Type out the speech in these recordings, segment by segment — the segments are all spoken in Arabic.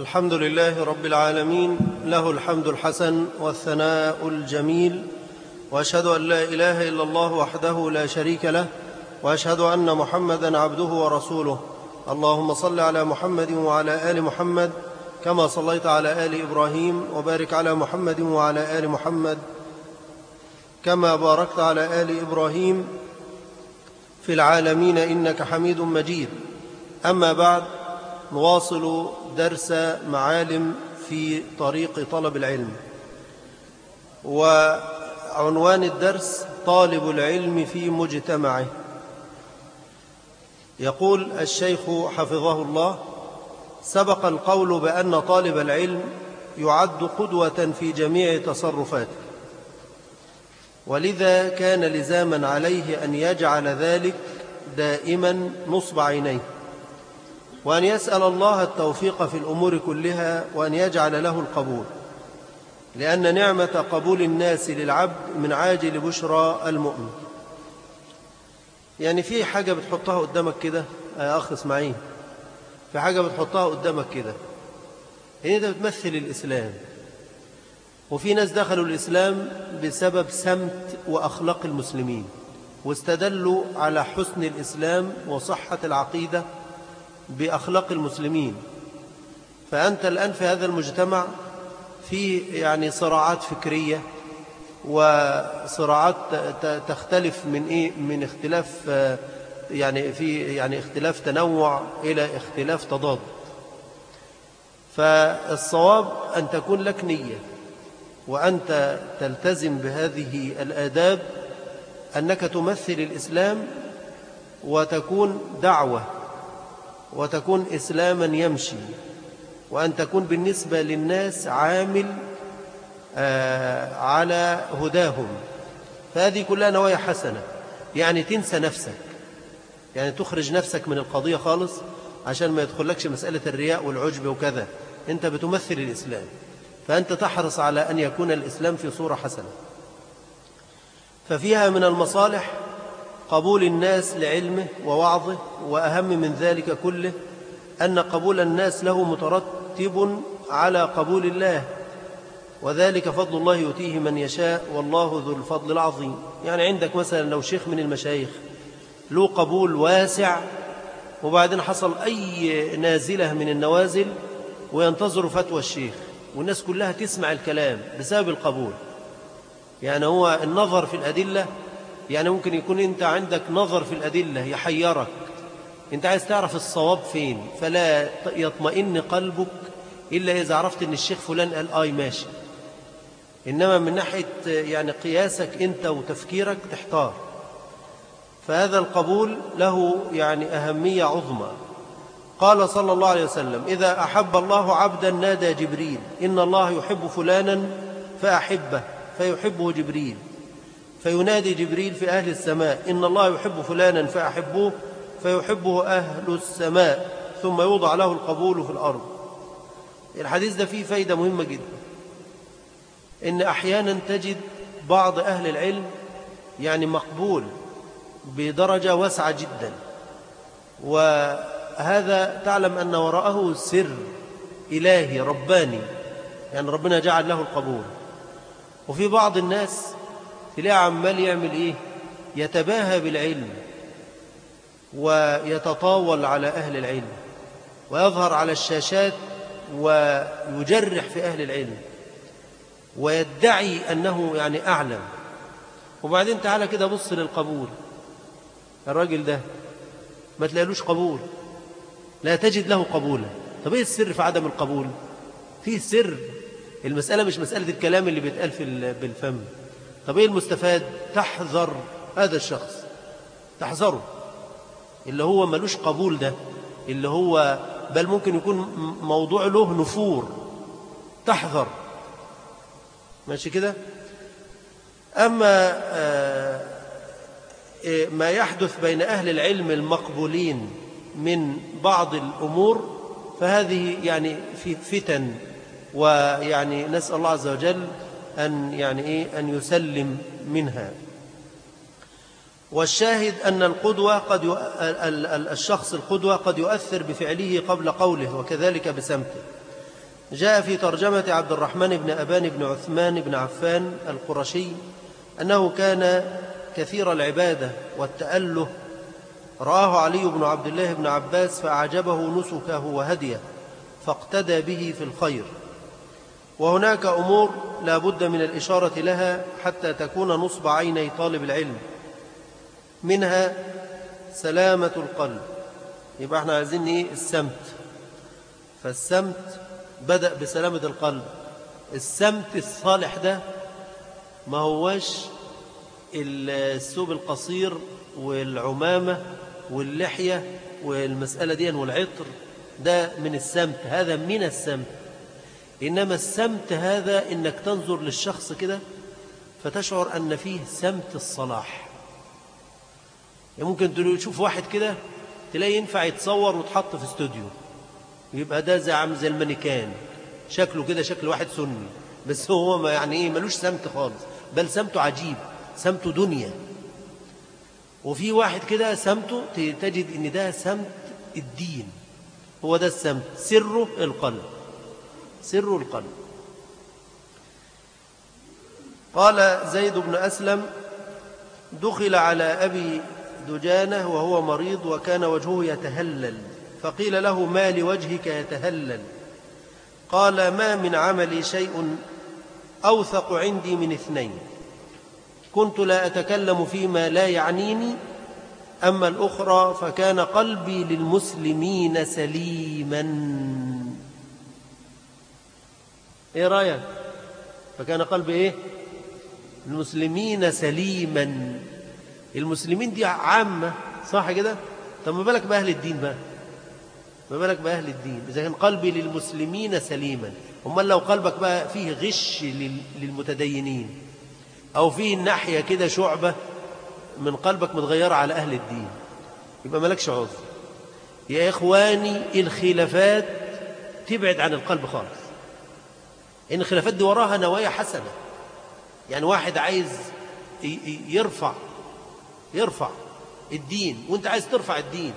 الحمد لله رب العالمين له الحمد الحسن والثناء الجميل وأشهد أن لا إله إلا الله وحده لا شريك له وأشهد أن محمدا عبده ورسوله. اللهم صل على محمد وعلى آل محمد كما صليت على آل إبراهيم وبارك على محمد وعلى آل محمد كما باركت على آل إبراهيم في العالمين إنك حميد مجيد. أما بعد نواصل درس معالم في طريق طلب العلم. وعنوان الدرس طالب العلم في مجتمعه. يقول الشيخ حفظه الله سبق القول بأن طالب العلم يعد قدوة في جميع تصرفاته. ولذا كان لزاما عليه أن يجعل ذلك دائما نصب عينيه. وأن يسأل الله التوفيق في الأمور كلها وأن يجعل له القبول. لأن نعمة قبول الناس للعبد من عاجل بشرى المؤمن. يعني في حاجة بتحطها قدامك كده؟ يا أخ إسماعيل. في حاجة بتحطها قدامك كده؟ هي ده بتمثل الإسلام. وفي ناس دخلوا الإسلام بسبب سمت وأخلاق المسلمين واستدلوا على حسن الإسلام وصحة العقيدة بأخلاق المسلمين. فأنت الآن في هذا المجتمع في يعني صراعات فكرية وصراعات تختلف من إيه؟ من اختلاف يعني في يعني اختلاف تنوع إلى اختلاف تضاد. فالصواب أن تكون لك نية وأنت تلتزم بهذه الآداب أنك تمثل الإسلام وتكون دعوة وتكون إسلاما يمشي وأن تكون بالنسبة للناس عامل آه على هداهم. فهذه كلها نوايا حسنة. يعني تنسى نفسك. يعني تخرج نفسك من القضية خالص عشان ما يدخلكش مسألة الرياء والعجب وكذا. أنت بتمثل الإسلام. فأنت تحرص على أن يكون الإسلام في صورة حسنة. ففيها من المصالح قبول الناس لعلمه ووعظه وأهم من ذلك كله أن قبول الناس له مترتب على قبول الله وذلك فضل الله يؤتيه من يشاء والله ذو الفضل العظيم. يعني عندك مثلا لو شيخ من المشايخ له قبول واسع وبعدين حصل أي نازلة من النوازل وينتظر فتوى الشيخ والناس كلها تسمع الكلام بسبب القبول. يعني هو النظر في الأدلة يعني ممكن يكون أنت عندك نظر في الأدلة يحيرك. أنت عايز تعرف الصواب فين فلا يطمئن قلبك إلا إذا عرفت أن الشيخ فلان قال آي ماشي. إنما من ناحية يعني قياسك أنت وتفكيرك تحتار. فهذا القبول له يعني أهمية عظمى. قال صلى الله عليه وسلم إذا أحب الله عبدا نادى جبريل. إن الله يحب فلانا فأحبه فيحبه جبريل. فينادي جبريل في أهل السماء إن الله يحب فلانا فأحبوه فيحبه أهل السماء ثم يوضع له القبول في الأرض. الحديث ده فيه فايدة مهمة جدا. إن أحيانا تجد بعض أهل العلم يعني مقبول بدرجة واسعة جدا. وهذا تعلم أن وراءه سر إلهي رباني يعني ربنا جعل له القبول. وفي بعض الناس تلاقيه عمال يعمل إيه؟ يتباهى بالعلم ويتطاول على أهل العلم ويظهر على الشاشات ويجرح في أهل العلم ويدعي أنه يعني أعلم. وبعدين تعالى كده بص للقبول الراجل ده ما تلاقيلوش قبول لا تجد له قبولا. طب إيه السر في عدم القبول؟ فيه سر. المسألة مش مسألة الكلام اللي بيتقال في بالفم. طب إيه المستفاد؟ تحذر هذا الشخص. تحذره. اللي هو ملوش قبول ده. اللي هو بل ممكن يكون موضوع له نفور. تحذر. ماشي كده؟ أما ما يحدث بين أهل العلم المقبولين من بعض الأمور فهذه يعني في فتن ويعني نسأل الله عز وجل أن يعني إيه؟ أن يسلم منها. والشاهد أن القدوة قد. الشخص القدوة قد يؤثر بفعله قبل قوله وكذلك بسمته. جاء في ترجمة عبد الرحمن بن أبان بن عثمان بن عفان القرشي أنه كان كثير العبادة والتأله. رآه علي بن عبد الله بن عباس فأعجبه نسكه وهديه فاقتدى به في الخير. وهناك أمور لا بد من الإشارة لها حتى تكون نصب عيني طالب العلم. منها سلامة القلب. يبقى إحنا عايزين إيه؟ السمت. فالسمت بدأ بسلامة القلب. السمت الصالح ده ما هوش الثوب القصير والعمامة واللحية والمسألة دي والعطر. ده من السمت. هذا من السمت. إنما السمت هذا إنك تنظر للشخص كده فتشعر أن فيه سمت الصلاح. يعني ممكن تشوف واحد كده تلاقي ينفع يتصور وتحط في استوديو. يبقى ده زي عامل زي المانيكان. شكله كده شكل واحد سني. بس هو ما يعني إيه ملوش سمت خالص. بل سمته عجيب سمته دنيا. وفي واحد كده سمته تجد إن ده سمت الدين. هو ده السمت سره القلب. سر القلب. قال زيد بن أسلم دخل على أبي دجانة وهو مريض وكان وجهه يتهلل فقيل له ما لوجهك يتهلل؟ قال ما من عملي شيء أوثق عندي من اثنين. كنت لا أتكلم فيما لا يعنيني أما الأخرى فكان قلبي للمسلمين سليما. إيه رأيك؟ فكان قلبي إيه المسلمين سليما. المسلمين دي عامة صح كده؟ طب ما بالك بأهل الدين بقى؟ ما بالك بأهل الدين؟ إذا كان قلبي للمسلمين سليما. أمال لو قلبك بقى فيه غش للمتدينين أو فيه ناحية كده شعبة من قلبك متغيرة على أهل الدين يبقى مالكش عذر. يا إخواني الخلافات تبعد عن القلب خالص. إن الخلافات دي وراها نوايا حسنة. يعني واحد عايز يرفع يرفع الدين وأنت عايز ترفع الدين.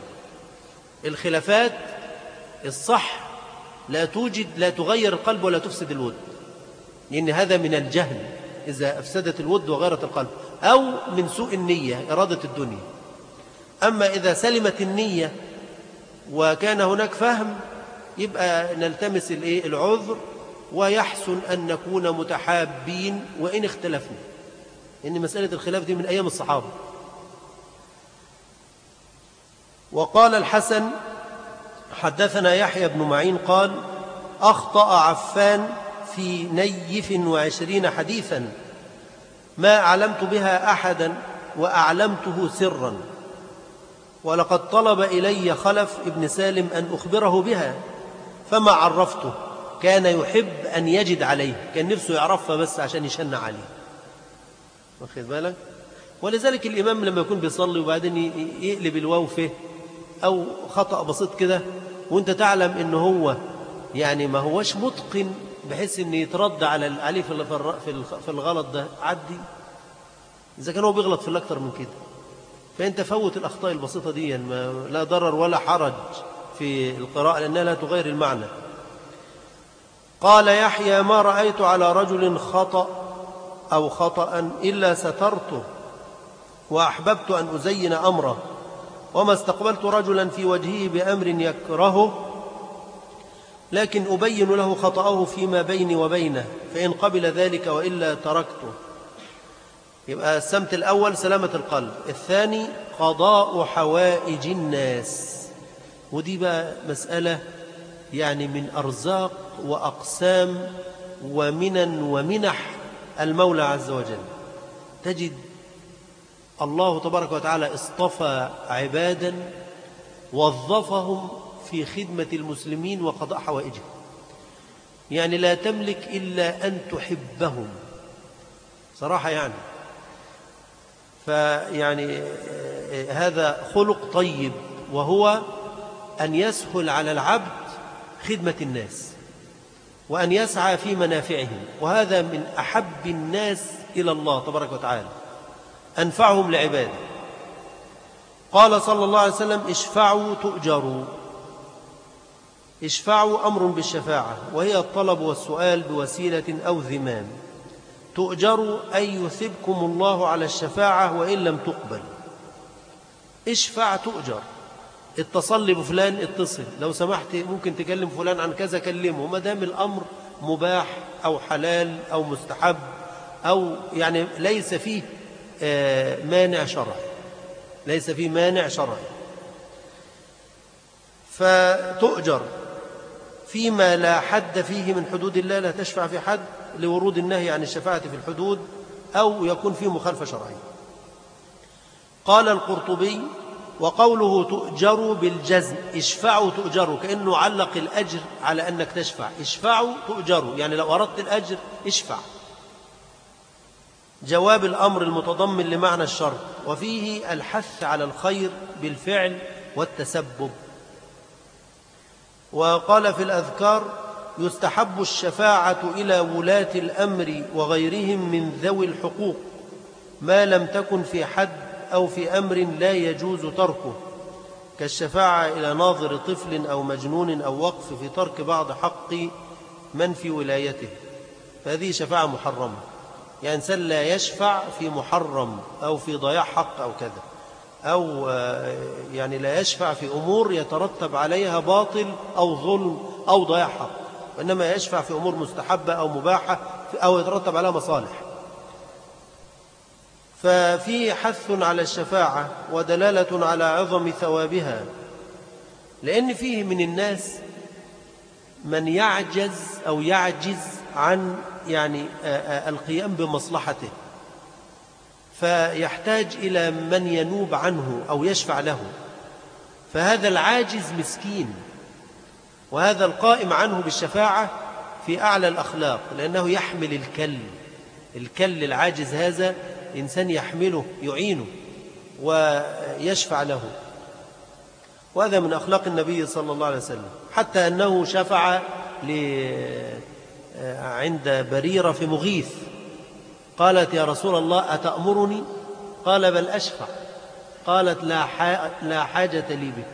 الخلافات الصح لا توجد لا تغير القلب ولا تفسد الود. لأن هذا من الجهل إذا أفسدت الود وغيرت القلب أو من سوء النية إرادة الدنيا. أما إذا سلمت النية وكان هناك فهم يبقى نلتمس العذر ويحسن أن نكون متحابين وإن اختلفنا. إن مسألة الخلاف دي من أيام الصحابة. وقال الحسن حدثنا يحيى بن معين قال أخطأ عفان في نيف وعشرين حديثا ما علمت بها أحدا وأعلمته سرا. ولقد طلب إلي خلف ابن سالم أن أخبره بها فما عرفته. كان يحب أن يجد عليه. كان نفسه يعرفها بس عشان يشن عليه. واخد بالك؟ ولذلك الإمام لما يكون بيصلي وبعدين يقلب الواو فيه أو خطأ بسيط كده وأنت تعلم إن هو يعني ما هوش متقن بحيث إن يترد على عليه في الغلط ده عدي. إذا كان هو بيغلط في الأكثر من كده. فأنت فوت الأخطاء البسيطة دي لا ضرر ولا حرج في القراءة لأنها لا تغير المعنى. قال يحيى ما رأيت على رجل خطأ أو خطأ إلا سترته وأحببت أن أزين أمره وما استقبلت رجلا في وجهه بأمر يكرهه لكن أبين له خطأه فيما بيني وبينه فإن قبل ذلك وإلا تركته. يبقى السمت الأول سلامة القلب الثاني قضاء حوائج الناس. ودي بقى مسألة يعني من أرزاق وأقسام ومنن ومنح المولى عز وجل. تجد الله تبارك وتعالى اصطفى عبادا وظفهم في خدمة المسلمين وقضاء حوائجهم. يعني لا تملك إلا أن تحبهم. صراحة يعني. فيعني هذا خلق طيب وهو أن يسهل على العبد خدمة الناس وأن يسعى في منافعهم وهذا من أحب الناس إلى الله تبارك وتعالى أنفعهم لعباده. قال صلى الله عليه وسلم اشفعوا تؤجروا. اشفعوا أمر بالشفاعة وهي الطلب والسؤال بوسيلة أو ذمام. تؤجر أن يثبكم الله على الشفاعة وإن لم تقبل اشفع تؤجر. اتصل بفلان اتصل. لو سمحت ممكن تكلم فلان عن كذا كلمه. ما دام الأمر مباح أو حلال أو مستحب أو يعني ليس فيه آه، مانع شرعي. ليس فيه مانع شرعي. فتؤجر. فيما لا حد فيه من حدود الله لا تشفع في حد لورود النهي عن الشفاعة في الحدود أو يكون فيه مخالفة شرعية. قال القرطبي وقوله تؤجر بالجزم اشفعوا تؤجروا كأنه علق الأجر على أنك تشفع. اشفعوا تؤجروا يعني لو أردت الأجر اشفع. جواب الأمر المتضمن لمعنى الشر وفيه الحث على الخير بالفعل والتسبب. وقال في الأذكار يستحب الشفاعة إلى ولاة الأمر وغيرهم من ذوي الحقوق ما لم تكن في حد أو في أمر لا يجوز تركه كالشفاعة إلى ناظر طفل أو مجنون أو وقف في ترك بعض حق من في ولايته. فهذه شفاعة محرمة. يعني إنسان لا يشفع في محرم أو في ضياع حق أو كذا. أو آه، يعني لا يشفع في أمور يترتب عليها باطل أو ظلم أو ضياع حق. وإنما يشفع في أمور مستحبة أو مباحة أو يترتب عليها مصالح. ففيه حث على الشفاعة ودلالة على عظم ثوابها لأن فيه من الناس من يعجز أو يعجز عن يعني القيام بمصلحته فيحتاج إلى من ينوب عنه أو يشفع له فهذا العاجز مسكين وهذا القائم عنه بالشفاعة في أعلى الأخلاق لأنه يحمل الكل الكل العاجز هذا إنسان يحمله يعينه ويشفع له. وهذا من أخلاق النبي صلى الله عليه وسلم. حتى أنه شفع عند بريرة في مغيث. قالت يا رسول الله أتأمرني؟ قال بل أشفع. قالت لا, حاجة لي به.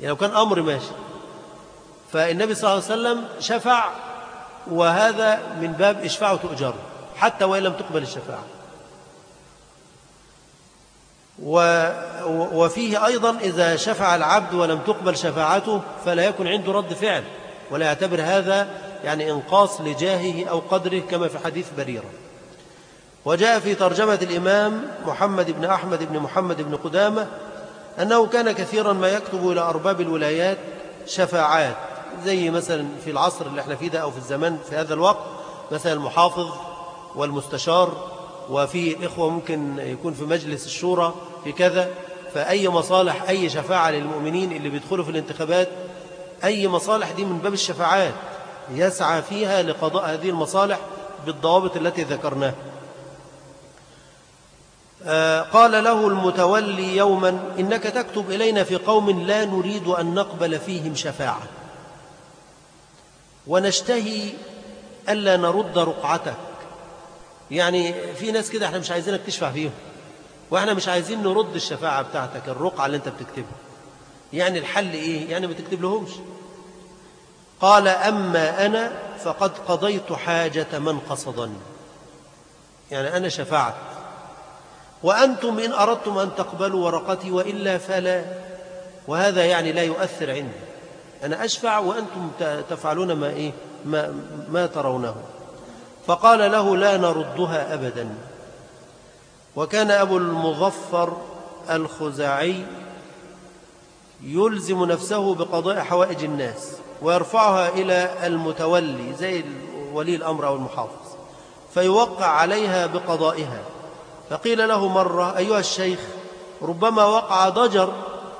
يعني لو كان أمر ماشي. فالنبي صلى الله عليه وسلم شفع وهذا من باب إشفاع تؤجر حتى وإن لم تقبل الشفاعة. وفيه أيضا إذا شفع العبد ولم تقبل شفاعته فلا يكن عنده رد فعل ولا يعتبر هذا يعني إنقاص لجاهه أو قدره كما في حديث بريرة. وجاء في ترجمة الإمام محمد بن أحمد بن محمد بن قدامة أنه كان كثيرا ما يكتب إلى أرباب الولايات شفاعات زي مثلا في العصر اللي إحنا فيه ده أو في الزمان في هذا الوقت مثلا المحافظ والمستشار وفي إخوة ممكن يكون في مجلس الشورى في كذا فأي مصالح أي شفاعة للمؤمنين اللي بيدخلوا في الانتخابات أي مصالح دي من باب الشفاعات يسعى فيها لقضاء هذه المصالح بالضوابط التي ذكرناها. آه، قال له المتولي يوما إنك تكتب إلينا في قوم لا نريد أن نقبل فيهم شفاعة. ونشتهي ألا نرد رقعتك. يعني في ناس كده إحنا مش عايزينك تشفع فيهم. وإحنا مش عايزين نرد الشفاعة بتاعتك الرقعة اللي انت بتكتبها. يعني الحل إيه؟ يعني ما تكتب لهمش قال أما أنا فقد قضيت حاجة من قصدني. يعني أنا شفعت. وأنتم إن أردتم أن تقبلوا ورقتي وإلا فلا. وهذا يعني لا يؤثر عندي. أنا أشفع وأنتم تفعلون ما, إيه؟ ما, ما ترونه. فقال له لا نردها أبدا. وكان أبو المظفر الخزاعي يلزم نفسه بقضاء حوائج الناس ويرفعها إلى المتولي زي ولي الأمر أو المحافظ فيوقع عليها بقضائها. فقيل له مرة أيها الشيخ ربما وقع ضجر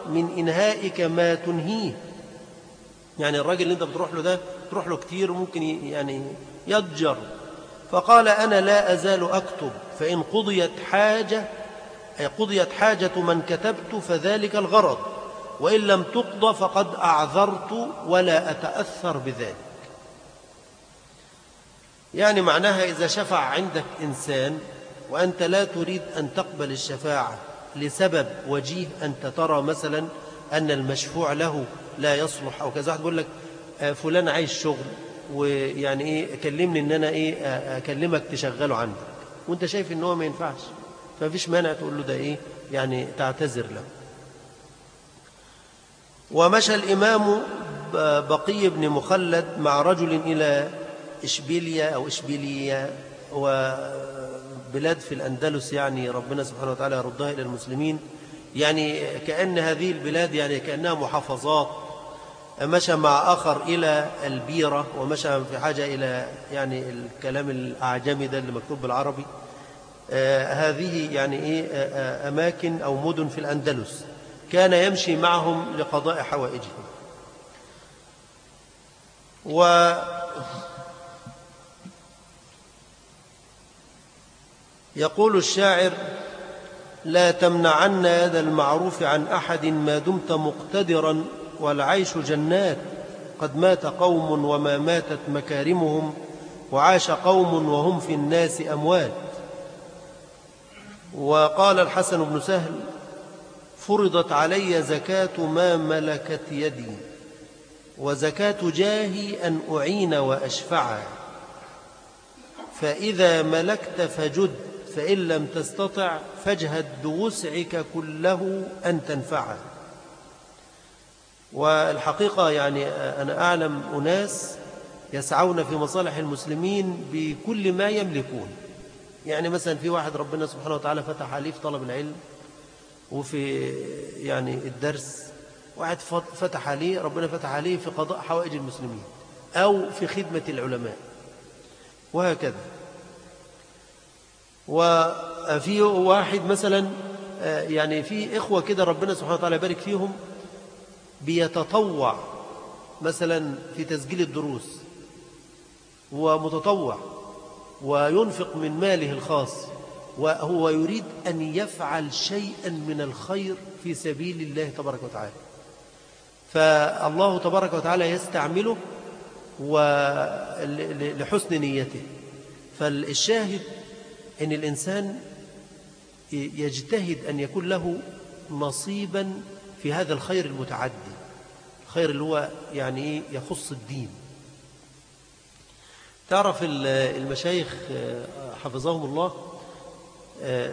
من إنهائك ما تنهيه. يعني الراجل اللي انت بتروح له ده تروح له كتير وممكن يعني يضجر. فقال أنا لا أزال أكتب فإن قضيت حاجة أي قضيت حاجة من كتبت فذلك الغرض وإن لم تقضى فقد أعذرت ولا أتأثر بذلك. يعني معناها إذا شفع عندك إنسان وأنت لا تريد أن تقبل الشفاعة لسبب وجيه أنت ترى مثلا أن المشفوع له لا يصلح أو كذا. واحد بيقول لك آه، فلان عايز شغل ويعني إيه كلمني إن أنا إيه أكلمك تشغله عندك. وأنت شايف إن هو ما ينفعش. فمفيش مانع تقول له ده إيه يعني تعتذر له. ومشى الإمام بقي بن مخلد مع رجل إلى إشبيليا أو إشبيليا وبلاد في الأندلس يعني ربنا سبحانه وتعالى يردها إلى المسلمين. يعني كأن هذه البلاد يعني كأنها محافظات. مشى مع آخر إلى البيرة ومشى في حاجة إلى يعني الكلام الأعجمي ده اللي مكتوب بالعربي. آه هذه يعني إيه آه, آه، أماكن أو مدن في الأندلس كان يمشي معهم لقضاء حوائجهم. و يقول الشاعر لا تمنعن يد المعروف عن أحد ما دمت مقتدرا والعيش جنات. قد مات قوم وما ماتت مكارمهم وعاش قوم وهم في الناس أموات. وقال الحسن بن سهل فرضت علي زكاة ما ملكت يدي وزكاة جاهي أن أعين وأشفع فإذا ملكت فجد فإن لم تستطع فاجهد بوسعك كله أن تنفعه والحقيقة يعني أنا أعلم أناس يسعون في مصالح المسلمين بكل ما يملكون. يعني مثلا في واحد ربنا سبحانه وتعالى فتح عليه في طلب العلم وفي يعني الدرس واحد فتح عليه ربنا فتح عليه في قضاء حوائج المسلمين أو في خدمة العلماء وهكذا. وفي واحد مثلا آه، يعني في إخوة كده ربنا سبحانه وتعالى يبارك فيهم بيتطوع. مثلا في تسجيل الدروس ومتطوع وينفق من ماله الخاص وهو يريد أن يفعل شيئا من الخير في سبيل الله تبارك وتعالى. فالله تبارك وتعالى يستعمله لحسن نيته. فالشاهد أن الإنسان يجتهد أن يكون له نصيبا في هذا الخير المتعدي الخير اللي هو يعني إيه؟ يخص الدين. تعرف المشايخ حفظهم الله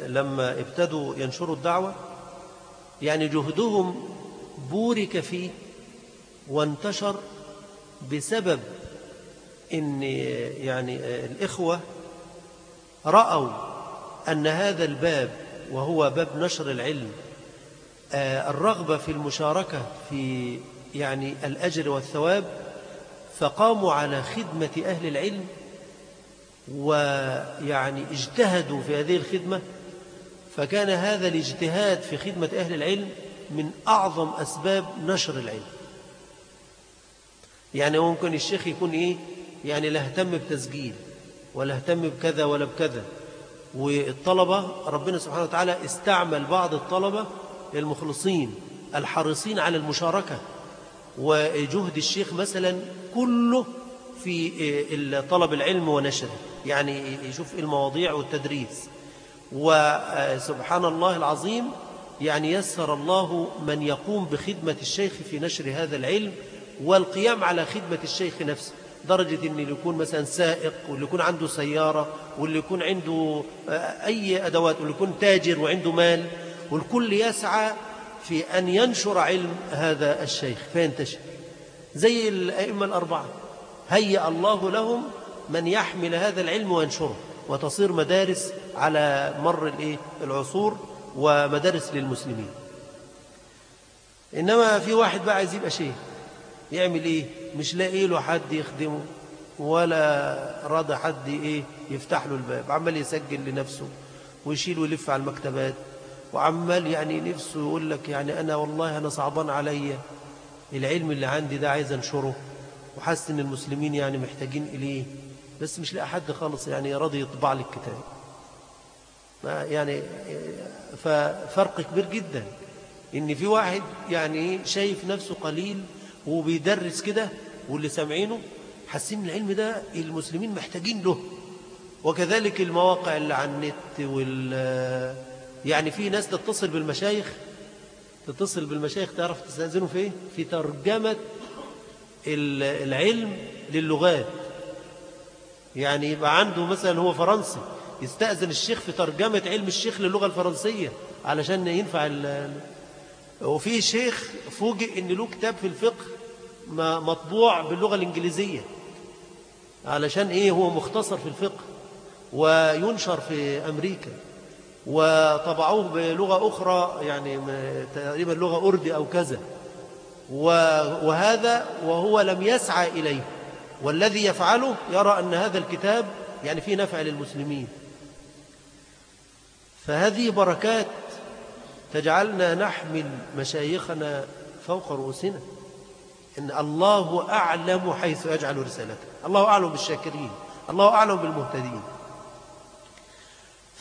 لما ابتدوا ينشروا الدعوة يعني جهدهم بورك فيه وانتشر بسبب إن يعني الإخوة رأوا أن هذا الباب وهو باب نشر العلم آه، الرغبة في المشاركة في يعني الأجر والثواب فقاموا على خدمة أهل العلم ويعني اجتهدوا في هذه الخدمة فكان هذا الاجتهاد في خدمة أهل العلم من أعظم أسباب نشر العلم. يعني ممكن الشيخ يكون إيه؟ يعني لا اهتم بتسجيل ولا اهتم بكذا ولا بكذا. والطلبة ربنا سبحانه وتعالى استعمل بعض الطلبة المخلصين الحريصين على المشاركة. وجهد الشيخ مثلا كله في طلب العلم ونشره. يعني يشوف المواضيع والتدريس. وسبحان الله العظيم يعني يسر الله من يقوم بخدمة الشيخ في نشر هذا العلم والقيام على خدمة الشيخ نفسه. درجة أن يكون مثلا سائق واللي يكون عنده سيارة واللي يكون عنده أي أدوات واللي يكون تاجر وعنده مال. والكل يسعى في أن ينشر علم هذا الشيخ. فينتشر زي الأئمة الأربعة. هيأ الله لهم من يحمل هذا العلم وينشره وتصير مدارس على مر العصور ومدارس للمسلمين. إنما في واحد بقى عايز يبقى شيخ. يعمل إيه؟ مش لاقي له حد يخدمه ولا راضي حد إيه؟ يفتح له الباب عمال يسجل لنفسه ويشيل ويلف على المكتبات. وعمال يعني نفسه يقول لك يعني أنا والله أنا صعبان عليا. العلم اللي عندي ده عايز أنشره. وحاسس إن المسلمين يعني محتاجين إليه. بس مش لاقي حد خالص يعني راضي يطبع لي الكتاب. يعني ففرق كبير جدا. إن في واحد يعني شايف نفسه قليل وبيدرس كده واللي سامعينه حاسين العلم ده المسلمين محتاجين له. وكذلك المواقع اللي على النت وال يعني في ناس تتصل بالمشايخ تتصل بالمشايخ تعرف تستأذنوا في في ترجمة العلم للغات. يعني يبقى عنده مثلا هو فرنسي يستأذن الشيخ في ترجمة علم الشيخ للغة الفرنسية علشان ينفع وفي شيخ فوجئ إن له كتاب في الفقه مطبوع باللغة الإنجليزية علشان إيه؟ هو مختصر في الفقه وينشر في أمريكا. وطبعوه بلغة أخرى يعني تقريبا لغة أردي أو كذا. وهذا وهو لم يسعى إليه. والذي يفعله يرى أن هذا الكتاب يعني فيه نفع للمسلمين. فهذه بركات تجعلنا نحمل مشايخنا فوق رؤوسنا. إن الله أعلم حيث يجعل رسالته. الله أعلم بالشاكرين. الله أعلم بالمهتدين.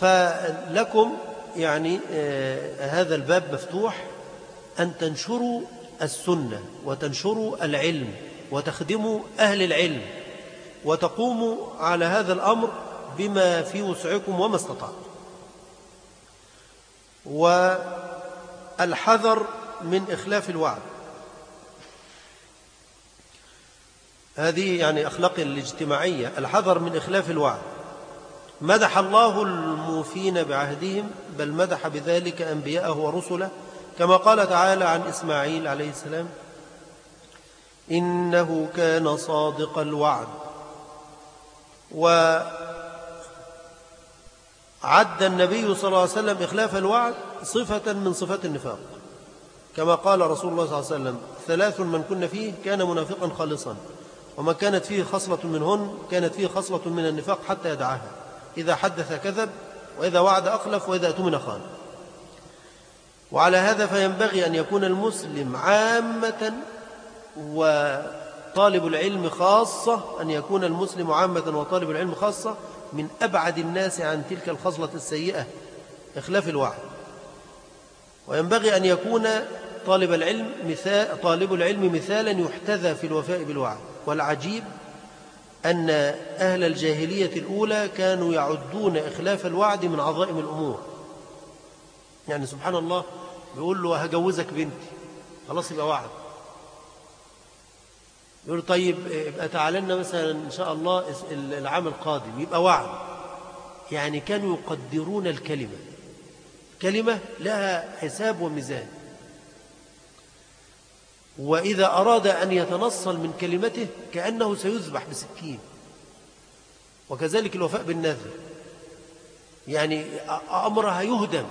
فلكم يعني آه هذا الباب مفتوح أن تنشروا السنة وتنشروا العلم وتخدموا أهل العلم وتقوموا على هذا الأمر بما في وسعكم وما استطعتم. والحذر من إخلاف الوعد. هذه يعني أخلاق الاجتماعية الحذر من إخلاف الوعد. مدح الله الموفين بعهدهم بل مدح بذلك أنبياءه ورسله كما قال تعالى عن إسماعيل عليه السلام إنه كان صادق الوعد. وعد النبي صلى الله عليه وسلم إخلاف الوعد صفة من صفات النفاق. كما قال رسول الله صلى الله عليه وسلم ثلاث من كن فيه كان منافقا خالصا وما كانت فيه خصلة منهن كانت فيه خصلة من النفاق حتى يدعاها. إذا حدث كذب وإذا وعد أخلف وإذا أتمن خان وعلى هذا فينبغي أن يكون المسلم عامة وطالب العلم خاصة أن يكون المسلم عامة وطالب العلم خاصة من أبعد الناس عن تلك الخصلة السيئة إخلاف الوعد. وينبغي أن يكون طالب العلم مثال طالب العلم مثالا يحتذى في الوفاء بالوعد والعجيب أن أهل الجاهلية الأولى كانوا يعدون إخلاف الوعد من عظائم الأمور. يعني سبحان الله بيقول له هجوزك بنتي. خلاص يبقى وعد. يقول طيب يبقى تعالى لنا مثلا إن شاء الله العام القادم. يبقى وعد. يعني كانوا يقدرون الكلمة. كلمة لها حساب وميزان. وإذا أراد أن يتنصل من كلمته كأنه سيذبح بسكين. وكذلك الوفاء بالنذر. يعني أمرها يهدم.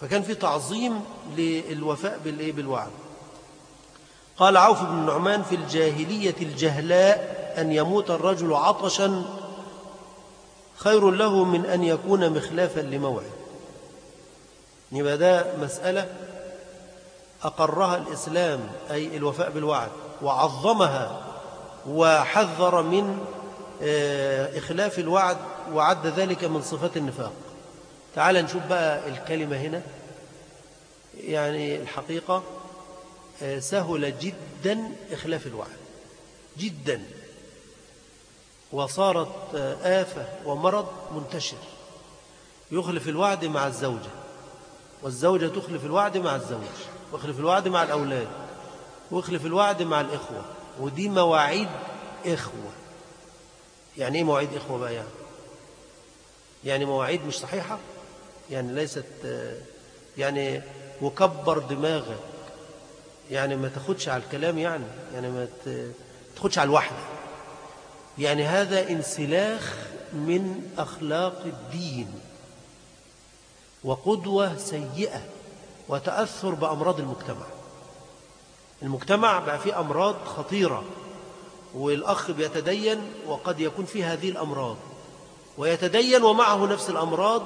فكان في تعظيم للوفاء بالوعد قال عوف بن النعمان في الجاهلية الجهلاء أن يموت الرجل عطشا خير له من أن يكون مخلافا لموعد. يبقى ده مسألة أقرها الإسلام أي الوفاء بالوعد وعظمها وحذر من آه، إخلاف الوعد وعد ذلك من صفات النفاق. تعال نشوف بقى الكلمة هنا. يعني الحقيقة آه، سهل جدا إخلاف الوعد. جدا. وصارت آه، آفة ومرض منتشر. يخلف الوعد مع الزوجة والزوجة تخلف الوعد مع الزوج. واخلف الوعد مع الأولاد واخلف الوعد مع الإخوة. ودي مواعيد إخوة. يعني إيه مواعيد إخوة بقى يعني؟ يعني مواعيد مش صحيحة؟ يعني ليست يعني وكبر دماغك. يعني ما تاخدش على الكلام يعني يعني ما تاخدش على الوحدة. يعني هذا انسلاخ من أخلاق الدين. وقدوة سيئة. وتأثر بأمراض المجتمع. المجتمع بقى فيه أمراض خطيرة والأخ بيتدين وقد يكون فيه هذه الأمراض ويتدين ومعه نفس الأمراض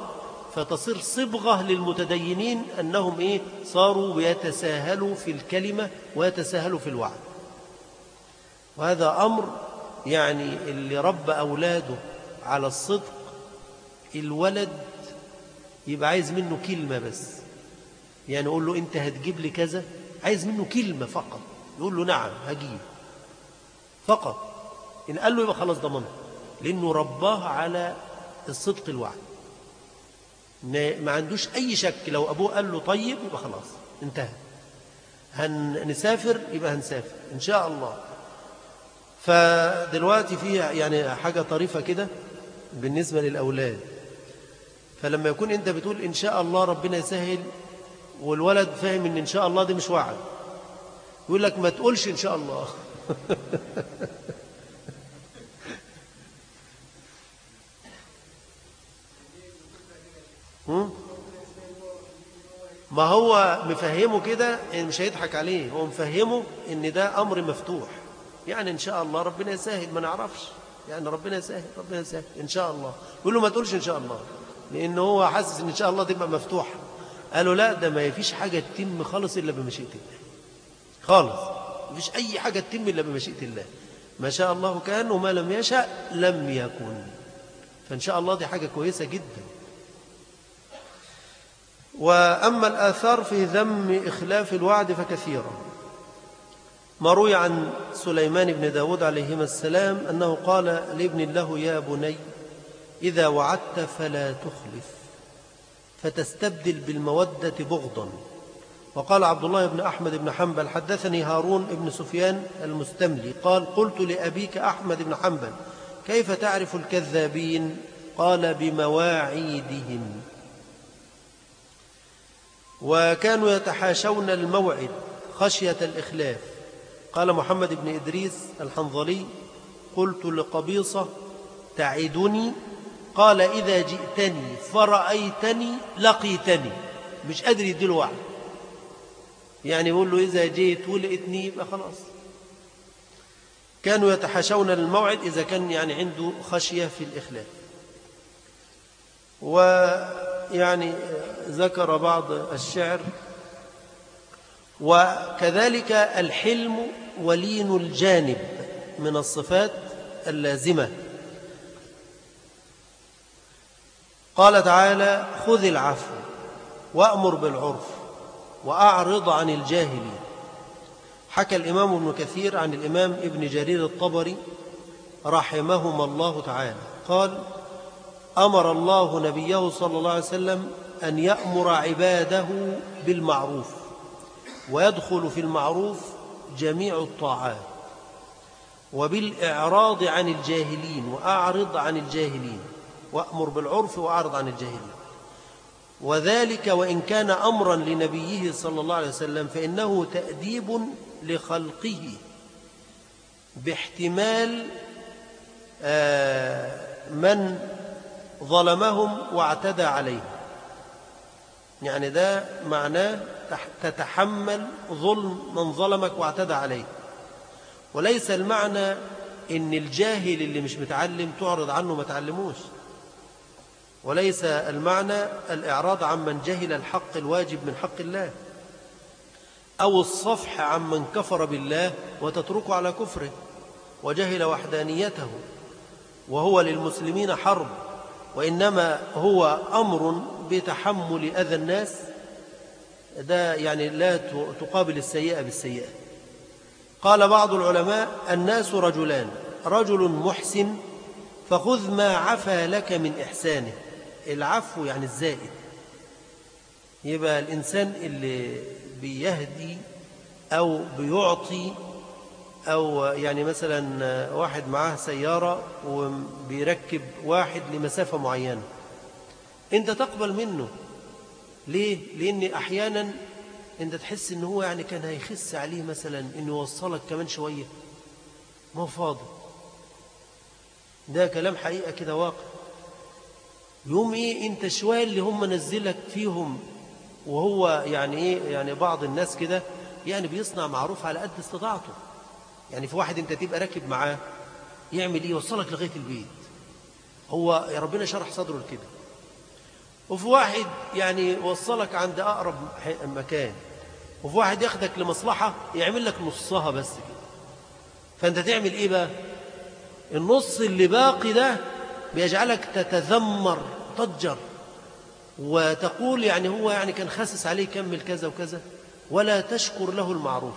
فتصير صبغة للمتدينين أنهم إيه؟ صاروا بيتساهلوا في الكلمة ويتساهلوا في الوعد وهذا أمر يعني اللي رب أولاده على الصدق الولد يبقى عايز منه كلمة بس. يعني يقول له أنت هتجيب لي كذا؟ عايز منه كلمة فقط. يقول له نعم هجيب. فقط. إن قال له يبقى خلاص ضمنه لأنه رباه على الصدق الوعد. ما عندوش أي شك. لو أبوه قال له طيب يبقى خلاص انتهى. هنسافر يبقى هنسافر إن شاء الله. فدلوقتي في يعني حاجة طريفة كده بالنسبة للأولاد. فلما يكون أنت بتقول إن شاء الله ربنا يسهل والولد فاهم إن إن شاء الله دي مش وعد يقول لك ما تقولش إن شاء الله. ما هو مفهمه كده؟ مش هيضحك عليه. هو مفهمه إن ده أمر مفتوح. يعني إن شاء الله ربنا يسهل. ما نعرفش. يعني ربنا يسهل ربنا يسهل. إن شاء الله. يقول له ما تقولش إن شاء الله. لأن هو حاسس إن إن شاء الله تبقى مفتوحة. قالوا لا ده ما فيش حاجة تتم خالص إلا بمشيئة الله. خالص. ما فيش أي حاجة تتم إلا بمشيئة الله. ما شاء الله كان وما لم يشاء لم يكن. فإن شاء الله دي حاجة كويسة جدا. وأما الآثار في ذم إخلاف الوعد فكثيرة ما روي عن سليمان بن داود عليهما السلام أنه قال لابن له يا بني إذا وعدت فلا تخلف. فتستبدل بالمودة بغضا. وقال عبد الله بن أحمد بن حنبل حدثني هارون بن سفيان المستملي قال قلت لأبيك أحمد بن حنبل كيف تعرف الكذابين؟ قال بمواعيدهم. وكانوا يتحاشون الموعد خشية الإخلاف. قال محمد بن إدريس الحنظلي قلت لقبيصة تعدني قال إذا جئتني فرأيتني لقيتني. مش قادر يديله وعد يعني يقول له إذا جيت ولقيتني يبقى خلاص. كانوا يتحاشون الموعد إذا كان يعني عنده خشية في الإخلاف. ويعني ذكر بعض الشعر. وكذلك الحلم ولين الجانب من الصفات اللازمة. قال تعالى خذ العفو وأمر بالعرف وأعرض عن الجاهلين. حكى الإمام ابن كثير عن الإمام ابن جرير الطبري رحمهما الله تعالى. قال أمر الله نبيه صلى الله عليه وسلم أن يأمر عباده بالمعروف ويدخل في المعروف جميع الطاعات. وبالإعراض عن الجاهلين وأعرض عن الجاهلين. وأمر بالعرف وأعرض عن الجاهلين وذلك وإن كان أمرا لنبيه صلى الله عليه وسلم فإنه تأديب لخلقه باحتمال آه، من ظلمهم واعتدى عليهم. يعني ده معناه تتحمل ظلم من ظلمك واعتدى عليه وليس المعنى إن الجاهل اللي مش متعلم تعرض عنه ما تعلموش. وليس المعنى الإعراض عن من جهل الحق الواجب من حق الله أو الصفح عن من كفر بالله وتتركه على كفره وجهل وحدانيته وهو للمسلمين حرب وإنما هو أمر بتحمل أذى الناس ده يعني لا تقابل السيئة بالسيئة. قال بعض العلماء الناس رجلان رجل محسن فخذ ما عفى لك من إحسانه العفو يعني الزائد. يبقى الإنسان اللي بيهدي أو بيعطي أو يعني مثلا واحد معاه سيارة وبيركب واحد لمسافة معينة أنت تقبل منه. ليه؟ لأن أحيانا أنت تحس أنه هو يعني كان هيخس عليه مثلا أنه يوصلك كمان شوية. ما هو فاضي. ده كلام حقيقة كده واقع. يوم إيه أنت شوية اللي هم نزلك فيهم وهو يعني إيه يعني بعض الناس كده يعني بيصنع معروف على قد استطاعته. يعني في واحد أنت تبقى راكب معاه يعمل إيه يوصلك لغاية البيت. هو يا ربنا شرح صدره كده وفي واحد يعني وصلك عند أقرب مكان. وفي واحد ياخدك لمصلحة يعمل لك نصها بس كده. فأنت تعمل إيه بقى؟ النص اللي باقي ده بيجعلك تتذمر تضجر وتقول يعني هو يعني كان خاسس عليه يكمل كذا وكذا ولا تشكر له المعروف.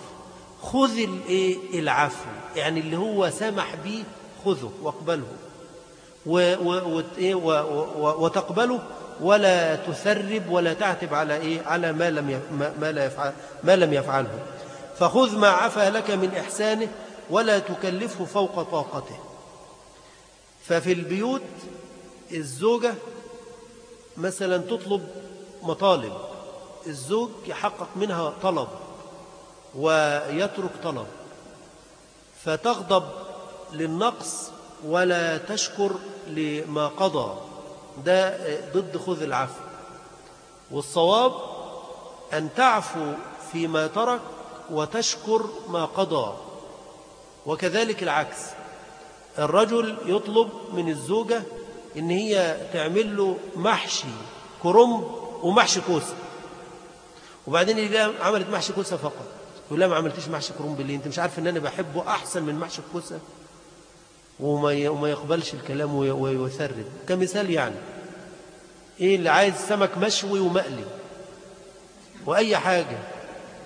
خذ الإيه؟ العفو يعني اللي هو سمح به خذه واقبله. إيه، وتقبله ولا تثرب ولا تعتب على إيه؟ على ما لم ما لا يفعل ما لم يفعله. فخذ ما عفى لك من إحسانه ولا تكلفه فوق طاقته. ففي البيوت الزوجة مثلا تطلب مطالب الزوج يحقق منها طلب ويترك طلب فتغضب للنقص ولا تشكر لما قضى. ده ضد خذ العفو. والصواب أن تعفو فيما ترك وتشكر ما قضى. وكذلك العكس. الرجل يطلب من الزوجة إن هي تعمل له محشي كرنب ومحشي كوسة. وبعدين يلاقي عملت محشي كوسة فقط يقول لا ما عملتيش محشي كرنب ليه؟ أنت مش عارف إن أنا بحبه أحسن من محشي الكوسة؟ وما وما يقبلش الكلام ويثرب كمثال يعني إيه اللي عايز سمك مشوي ومقلي؟ وأي حاجة.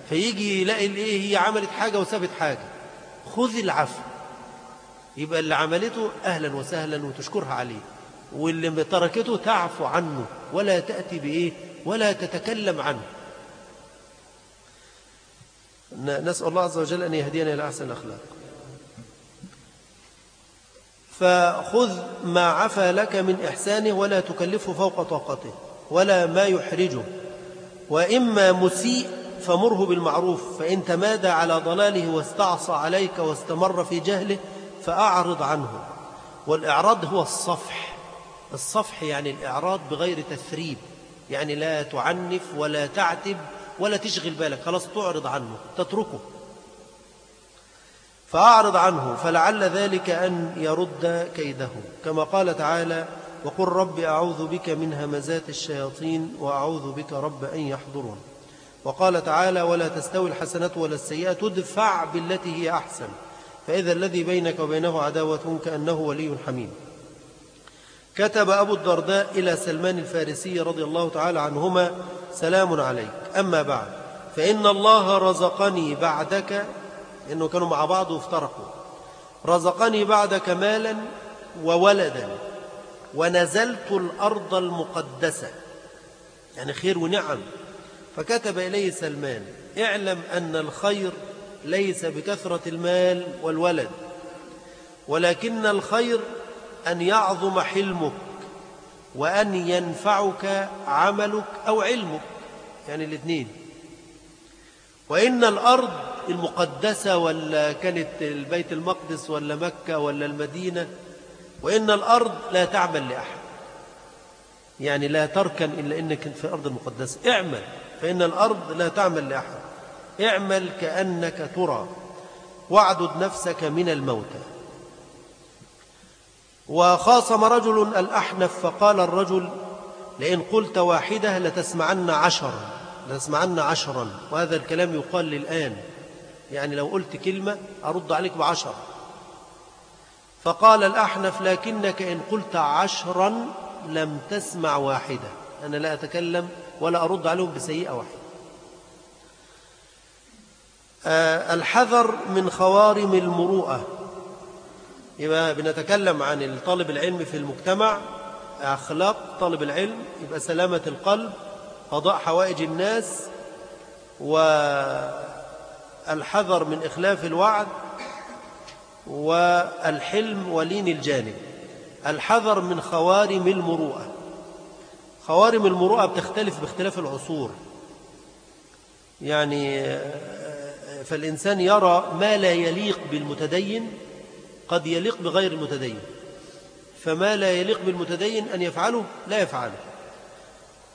فيجي يلاقي الايه هي عملت حاجة وسابت حاجة. خذ العفو. يبقى اللي عملته أهلا وسهلا وتشكرها عليه واللي تركته تعفو عنه ولا تأتي بإيه ولا تتكلم عنه. نسأل الله عز وجل أن يهدينا إلى أحسن الأخلاق. فخذ ما عفى لك من إحسانه ولا تكلفه فوق طاقته ولا ما يحرجه. وإما مسيء فمره بالمعروف فإن تمادى على ضلاله واستعصى عليك واستمر في جهله فأعرض عنه. والإعراض هو الصفح. الصفح يعني الإعراض بغير تثريب. يعني لا تعنف ولا تعتب ولا تشغل بالك. خلاص تعرض عنه تتركه. فأعرض عنه فلعل ذلك أن يرد كيده. كما قال تعالى وقل رب أعوذ بك من همزات الشياطين وأعوذ بك رب أن يحضرون. وقال تعالى ولا تستوي الحسنة ولا السيئة تدفع بالتي هي أحسن. فإذا الذي بينك وبينه عداوة كأنه ولي حميم. كتب أبو الدرداء إلى سلمان الفارسي رضي الله تعالى عنهما سلام عليك. أما بعد فإن الله رزقني بعدك إنه كانوا مع بعض وافترقوا. رزقني بعدك مالا وولدا ونزلت الأرض المقدسة. يعني خير ونعم. فكتب إليه سلمان اعلم أن الخير ليس بكثرة المال والولد ولكن الخير أن يعظم حلمك وأن ينفعك عملك أو علمك يعني الاثنين وإن الأرض المقدسة ولا كانت البيت المقدس ولا مكة ولا المدينة وإن الأرض لا تعمل لأحد. يعني لا تركن إلا إنك في الأرض المقدسة اعمل فإن الأرض لا تعمل لأحد. اعمل كأنك ترى واعدد نفسك من الموتى. وخاصم رجل الأحنف فقال الرجل لئن قلت واحدة لتسمعن عشرا لتسمعن عشرا. وهذا الكلام يقال للآن. يعني لو قلت كلمة أرد عليك بعشر فقال الأحنف لكنك إن قلت عشرا لم تسمع واحدة. أنا لا أتكلم ولا أرد عليهم بسيئة واحدة. الحذر من خوارم المروءة. يبقى بنتكلم عن طالب العلم في المجتمع أخلاق طالب العلم يبقى سلامة القلب قضاء حوائج الناس والحذر من إخلاف الوعد والحلم ولين الجانب. الحذر من خوارم المروءة. خوارم المروءة بتختلف باختلاف العصور. يعني فالإنسان يرى ما لا يليق بالمتدين قد يليق بغير المتدين. فما لا يليق بالمتدين أن يفعله لا يفعله.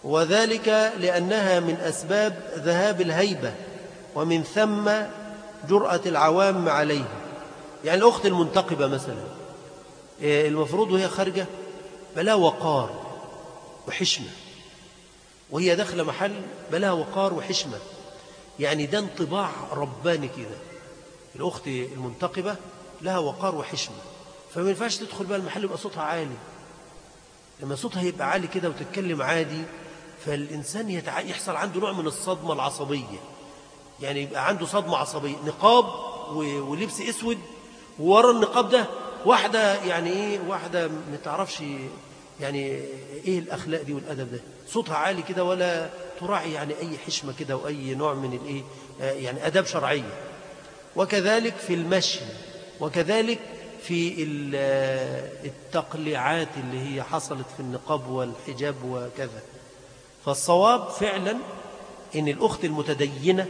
وذلك لأنها من أسباب ذهاب الهيبة ومن ثم جرأة العوام عليه. يعني الأخت المنتقبة مثلا إيه، المفروض وهي خارجة بلا وقار وحشمة. وهي داخلة محل بلا وقار وحشمة. يعني ده انطباع رباني كده. الأخت المنتقبة لها وقار وحشمة. فما ينفعش تدخل بقى المحل يبقى صوتها عالي. لما صوتها يبقى عالي كده وتتكلم عادي فالإنسان يتع... يحصل عنده نوع من الصدمة العصبية. يعني يبقى عنده صدمة عصبية. نقاب و... ولبس أسود وورا النقاب ده واحدة يعني إيه واحدة ما تعرفش يعني إيه الأخلاق دي والأدب ده. صوتها عالي كده ولا تراعي يعني أي حشمة كده وأي نوع من الإيه يعني أدب شرعية. وكذلك في المشي وكذلك في التقليعات اللي هي حصلت في النقاب والحجاب وكذا. فالصواب فعلا إن الأخت المتدينة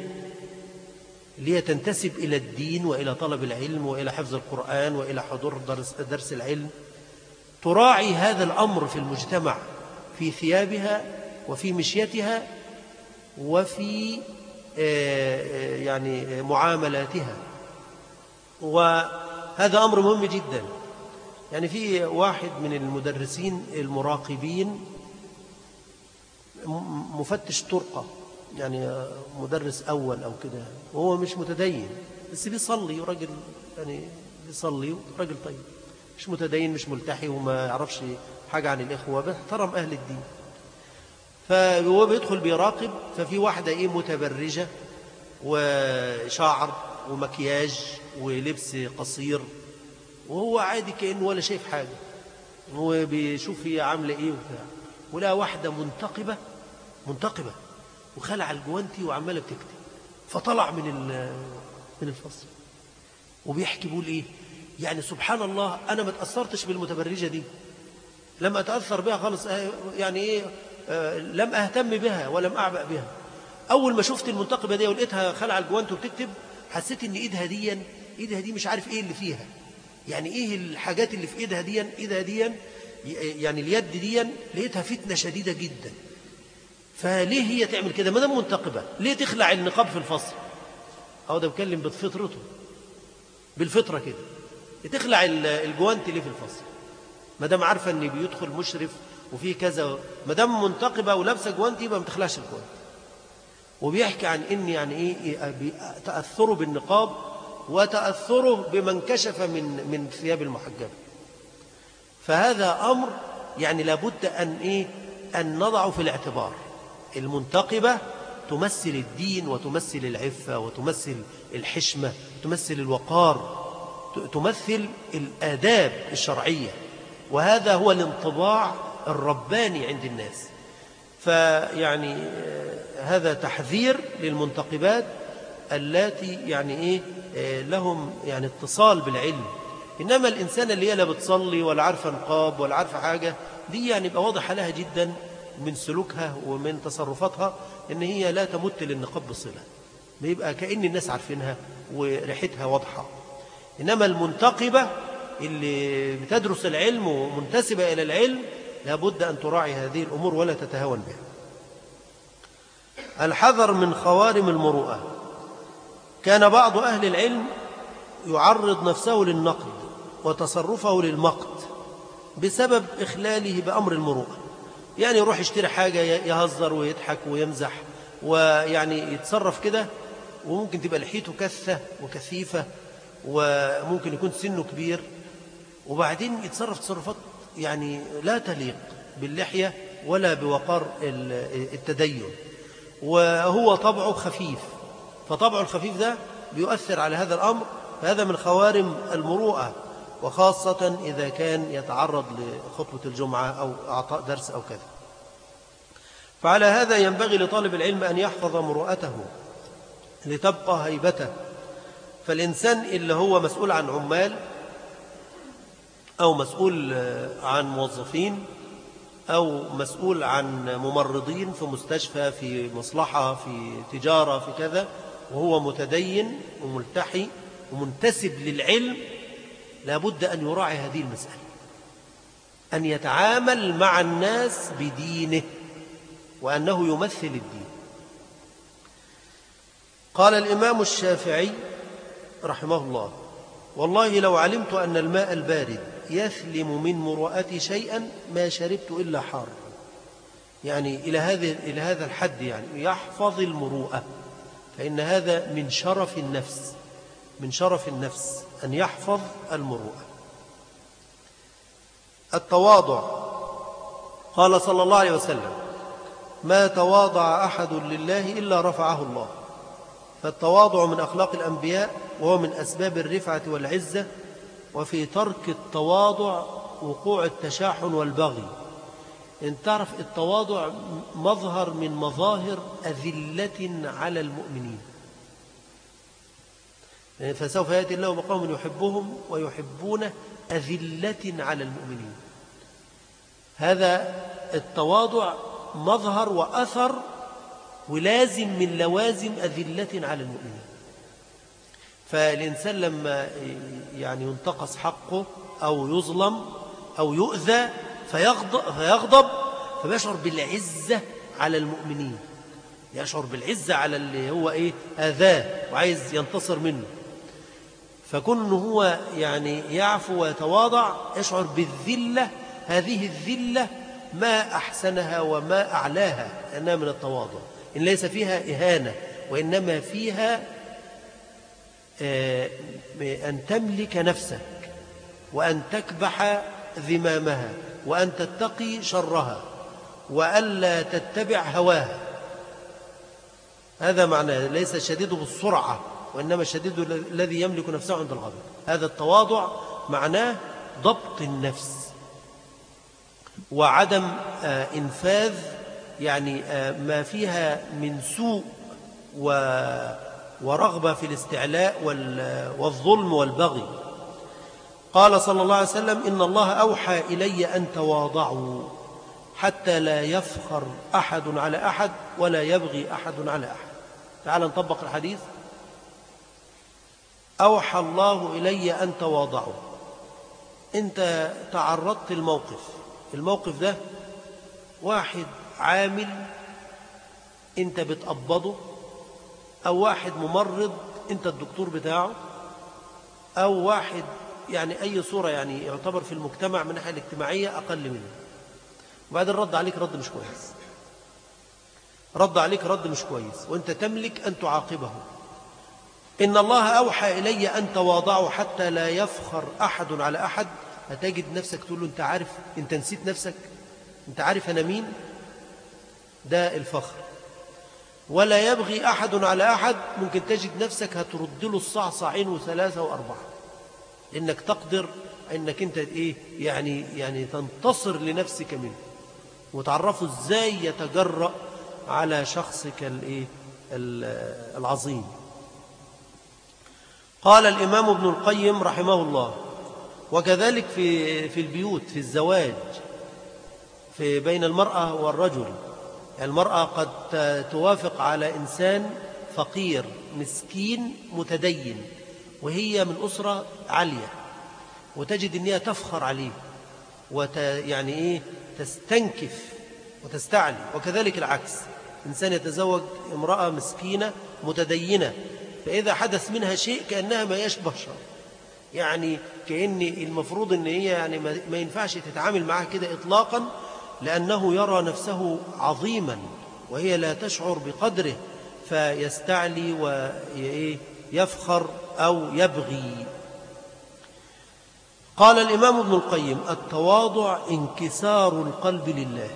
اللي هي تنتسب إلى الدين وإلى طلب العلم وإلى حفظ القرآن وإلى حضور درس, درس العلم تراعي هذا الأمر في المجتمع. في ثيابها وفي مشيتها وفي آه، آه، يعني معاملاتها. وهذا أمر مهم جدا. يعني في واحد من المدرسين المراقبين مفتش طرقة يعني مدرس أول أو كده وهو مش متدين بس بيصلي وراجل يعني بيصلي وراجل طيب مش متدين مش ملتحي وما يعرفش حاجة عن الإخوة بيحترم أهل الدين. فهو بيدخل بيراقب ففي واحدة إيه متبرجة وشعر ومكياج ولبس قصير وهو عادي كأنه ولا شايف حاجة. هو بيشوف هي عاملة إيه وبتاع. ولا واحدة منتقبة منتقبة وخلع الجوانتي وعمالة بتكتب. فطلع من من الفصل. وبيحكي بيقول إيه يعني سبحان الله أنا ما تأثرتش بالمتبرجة دي. لم أتأثر بها خالص آه، يعني إيه آه، لم أهتم بها ولم أعبأ بها. أول ما شفت المنتقبة دي ولقيتها خلع الجوانت وبتكتب حسيت إن إيدها دي إيدها دي مش عارف إيه اللي فيها. يعني إيه الحاجات اللي في إيدها دي إيدها دي يعني اليد دي لقيتها فتنة شديدة جدا. فليه هي تعمل كده؟ ما دام منتقبة ليه تخلع النقاب في الفصل؟ أو ده بكلم بفطرته بالفطرة كده. تخلع الجوانت ليه في الفصل. ما دام عارفة أن بيدخل مشرف وفيه كذا ما دام منتقبة ولابسة جوانت يبقى ما تخلعش الجوانت. وبيحكي عن إن يعني إيه تأثره بالنقاب وتأثره بمن كشف من من ثياب المحجبة. فهذا أمر يعني لابد أن إيه أن نضعه في الاعتبار. المنتقبة تمثل الدين وتمثل العفة وتمثل الحشمة تمثل الوقار تمثل الآداب الشرعية. وهذا هو الانطباع الرباني عند الناس. فيعني آه، هذا تحذير للمنتقبات التي يعني إيه آه، لهم يعني اتصال بالعلم. إنما الإنسان اللي هي لا بتصلي ولا عارفة نقاب ولا عارفة حاجة دي يعني يبقى واضح لها جدا من سلوكها ومن تصرفاتها إن هي لا تمت للنقاب بصلة بيبقى كأن الناس عارفينها وريحتها واضحة. إنما المنتقبة اللي بتدرس العلم ومنتسبة إلى العلم لابد أن تراعي هذه الأمور ولا تتهاون بها. الحذر من خوارم المروءة. كان بعض أهل العلم يعرض نفسه للنقد وتصرفه للمقت بسبب إخلاله بأمر المروءة. يعني يروح يشتري حاجة يهزر ويضحك ويمزح ويعني يتصرف كده وممكن تبقى لحيته كثة وكثيفة وممكن يكون سنه كبير. وبعدين يتصرف تصرفات يعني لا تليق باللحية ولا بوقار التدين. وهو طبعه خفيف. فطبعه الخفيف ده بيؤثر على هذا الأمر. فهذا من خوارم المروءة. وخاصة إذا كان يتعرض لخطبة الجمعة أو أعطاء درس أو كذا. فعلى هذا ينبغي لطالب العلم أن يحفظ مروءته لتبقى هيبته. فالإنسان اللي هو مسؤول عن عمال أو مسؤول عن موظفين أو مسؤول عن ممرضين في مستشفى في مصلحة في تجارة في كذا وهو متدين وملتحي ومنتسب للعلم لابد أن يراعي هذه المسألة. أن يتعامل مع الناس بدينه وأنه يمثل الدين. قال الإمام الشافعي رحمه الله والله لو علمت أن الماء البارد يثلم من مروءتي شيئا ما شربت إلا حار. يعني إلى هذا إلى هذا الحد يعني يحفظ المروءة. فإن هذا من شرف النفس من شرف النفس أن يحفظ المروءة. التواضع. قال صلى الله عليه وسلم ما تواضع أحد لله إلا رفعه الله. فالتواضع من أخلاق الأنبياء وهو من أسباب الرفعة والعزة وفي ترك التواضع وقوع التشاحن والبغي. انت تعرف التواضع مظهر من مظاهر أذلة على المؤمنين. فسوف يأتي الله بقوم يحبهم ويحبون أذلة على المؤمنين. هذا التواضع مظهر وأثر ولازم من لوازم أذلة على المؤمنين. فالإنسان لما يعني ينتقص حقه أو يظلم أو يؤذى فيغضب, فيغضب فبيشعر بالعزة على المؤمنين. يشعر بالعزة على اللي هو إيه؟ آذاه وعايز ينتصر منه. فكون هو يعني يعفو ويتواضع يشعر بالذلة هذه الذلة ما أحسنها وما أعلاها لأنها من التواضع. إن ليس فيها إهانة وإنما فيها أن تملك نفسك وأن تكبح ذمامها وأن تتقي شرها وألا تتبع هواها. هذا معناه ليس شديد بالسرعة وإنما الشديد الذي يملك نفسه عند الغضب. هذا التواضع معناه ضبط النفس وعدم آه، إنفاذ يعني آه، ما فيها من سوء ورغبة في الاستعلاء والظلم والبغي. قال صلى الله عليه وسلم إن الله أوحى إلي أن تواضعوا حتى لا يفخر أحد على أحد ولا يبغي أحد على أحد. تعال نطبق الحديث. أوحى الله إلي أن تواضعوا. أنت تعرضت الموقف الموقف ده واحد عامل أنت بتقبضه أو واحد ممرض أنت الدكتور بتاعه أو واحد يعني أي صورة يعني يعتبر في المجتمع من الناحية الاجتماعية أقل منه. وبعدين رد عليك رد مش كويس. رد عليك رد مش كويس. وأنت تملك أن تعاقبه. إن الله أوحى إلي أن تواضعوا حتى لا يفخر أحد على أحد. هتجد نفسك تقول له أنت عارف أنت نسيت نفسك؟ أنت عارف أنا مين؟ ده الفخر. ولا يبغي أحد على أحد ممكن تجد نفسك هترد له الصعصعين وثلاثة وأربعة. إنك تقدر إنك أنت إيه يعني يعني تنتصر لنفسك منه. وتعرفه إزاي يتجرأ على شخصك الإيه العظيم. قال الإمام ابن القيم رحمه الله وكذلك في في البيوت في الزواج في بين المرأة والرجل المرأة قد توافق على إنسان فقير مسكين متدين وهي من أسرة عالية وتجد أنها تفخر عليه وت يعني إيه تستنكف وتستعلي وكذلك العكس إنسان يتزوج امرأة مسكينة متدينة فإذا حدث منها شيء كأنها ما يشبه شر يعني كأن المفروض أن هي يعني ما ينفعش تتعامل معها كده إطلاقا لأنه يرى نفسه عظيما وهي لا تشعر بقدره فيستعلي ويفخر أو يبغي. قال الإمام ابن القيم التواضع انكسار القلب لله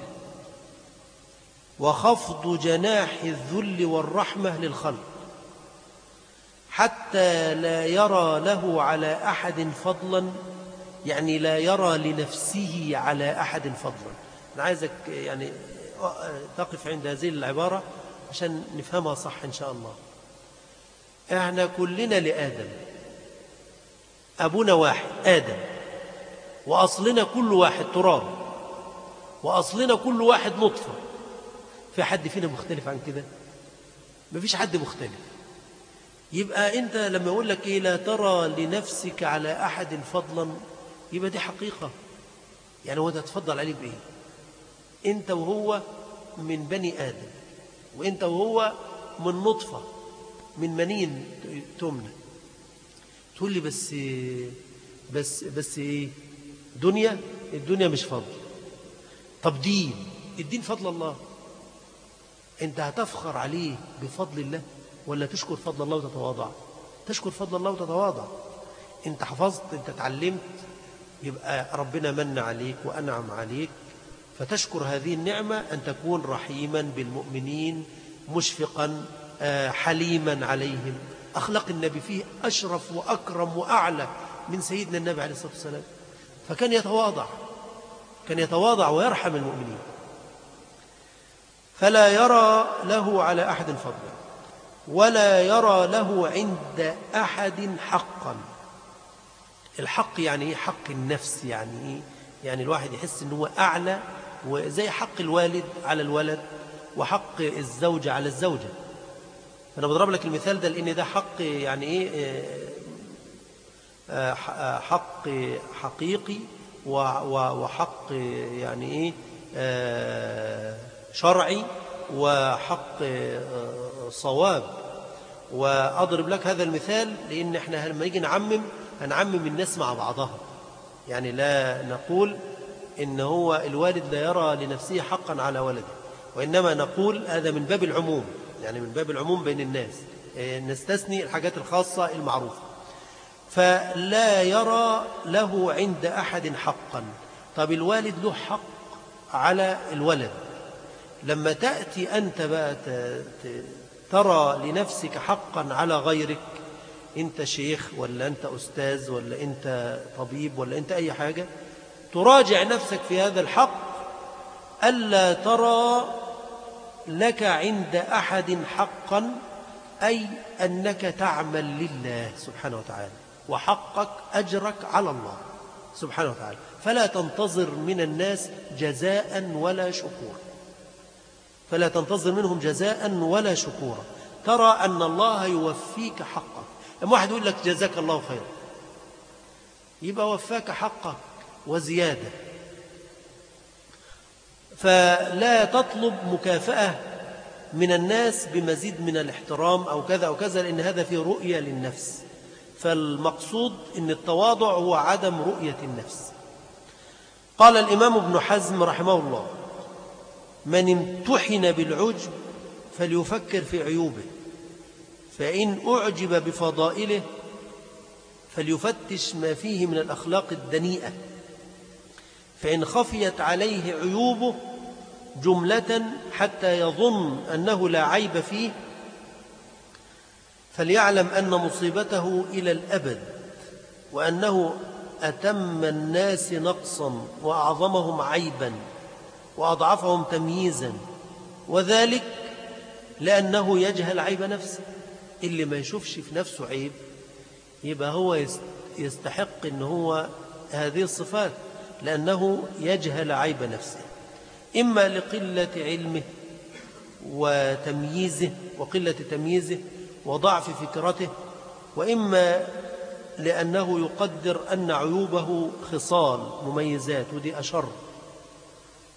وخفض جناح الذل والرحمة للخلق حتى لا يرى له على أحد فضلا يعني لا يرى لنفسه على أحد فضلا. أنا عايزك يعني تقف عند هذه العبارة عشان نفهمها صح إن شاء الله. إحنا كلنا لآدم. أبونا واحد آدم. وأصلنا كل واحد تراب. وأصلنا كل واحد نطفة. في حد فينا مختلف عن كده؟ مفيش حد مختلف. يبقى أنت لما يقول لك إيه لا ترى لنفسك على أحد فضلا يبقى دي حقيقة. يعني هو تتفضل عليه بإيه؟ أنت وهو من بني آدم وأنت وهو من نطفة من منين تمنى؟ تقول لي بس بس بس إيه؟ دنيا الدنيا مش فضل. طب دين الدين فضل الله. انت هتفخر عليه بفضل الله ولا تشكر فضل الله وتتواضع؟ تشكر فضل الله وتتواضع. انت حفظت انت تعلمت يبقى ربنا من عليك وأنعم عليك. فتشكر هذه النعمة أن تكون رحيما بالمؤمنين مشفقا آه، حليما عليهم. أخلاق النبي فيه أشرف وأكرم وأعلى من سيدنا النبي عليه الصلاة والسلام. فكان يتواضع كان يتواضع ويرحم المؤمنين. فلا يرى له على أحد فضلا ولا يرى له عند أحد حقا. الحق يعني إيه؟ حق النفس يعني إيه؟ يعني الواحد يحس أنه أعلى وزي حق الوالد على الولد وحق الزوجة على الزوجة. أنا بضرب لك المثال ده لأن ده حق يعني إيه آه، آه، حق حقيقي وحق يعني إيه آه، شرعي وحق صواب. وأضرب لك هذا المثال لأن إحنا لما نيجي نعمم هنعمم الناس مع بعضها. يعني لا نقول إن هو الوالد لا يرى لنفسه حقا على ولده وإنما نقول هذا من باب العموم يعني من باب العموم بين الناس إيه، نستثني الحاجات الخاصة المعروفة. فلا يرى له عند أحد حقا. طب الوالد له حق على الولد. لما تأتي أنت بقى ترى لنفسك حقا على غيرك أنت شيخ ولا أنت أستاذ ولا أنت طبيب ولا أنت أي حاجة تراجع نفسك في هذا الحق ألا ترى لك عند أحد حقا أي أنك تعمل لله سبحانه وتعالى وحقك أجرك على الله سبحانه وتعالى. فلا تنتظر من الناس جزاء ولا شكورا. فلا تنتظر منهم جزاء ولا شكورا. ترى أن الله يوفيك حقك. لما واحد يقول لك جزاك الله خيرا يبقى وفاك حقك. وزيادة. فلا تطلب مكافأة من الناس بمزيد من الاحترام أو كذا أو كذا لأن هذا في رؤية للنفس. فالمقصود أن التواضع هو عدم رؤية النفس. قال الإمام ابن حزم رحمه الله من امتحن بالعجب فليفكر في عيوبه فإن أعجب بفضائله فليفتش ما فيه من الأخلاق الدنيئة. فإن خفيت عليه عيوبه جملة حتى يظن أنه لا عيب فيه فليعلم أن مصيبته إلى الأبد وأنه أتم الناس نقصا وأعظمهم عيبا وأضعفهم تمييزا وذلك لأنه يجهل عيب نفسه. اللي ما يشوفش في نفسه عيب يبقى هو يستحق أنه هو هذه الصفات. لأنه يجهل عيب نفسه. إما لقلة علمه وتمييزه وقلة تمييزه وضعف فكرته وإما لأنه يقدر أن عيوبه خصال مميزات ودي أشر.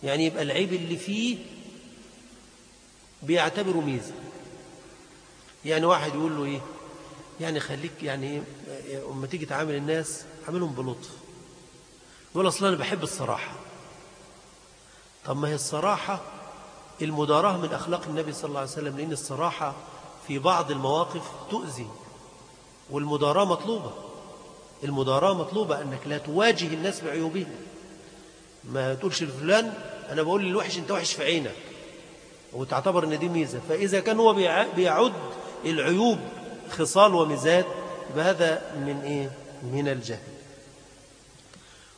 يعني يبقى العيب اللي فيه بيعتبره ميزة. يعني واحد يقول له إيه؟ يعني خليك يعني أما تيجي تعامل الناس عاملهم بلطف. يقول أصلا أنا بحب الصراحة. طب ما هي الصراحة المداراة من أخلاق النبي صلى الله عليه وسلم لأن الصراحة في بعض المواقف تؤذي والمداراة مطلوبة. المداراة مطلوبة أنك لا تواجه الناس بعيوبهم. ما تقولش لفلان أنا بقول للوحش أنت وحش في عينك وتعتبر أن دي ميزة. فإذا كان هو بيعد العيوب خصال وميزات فهذا من إيه؟ من الجهل.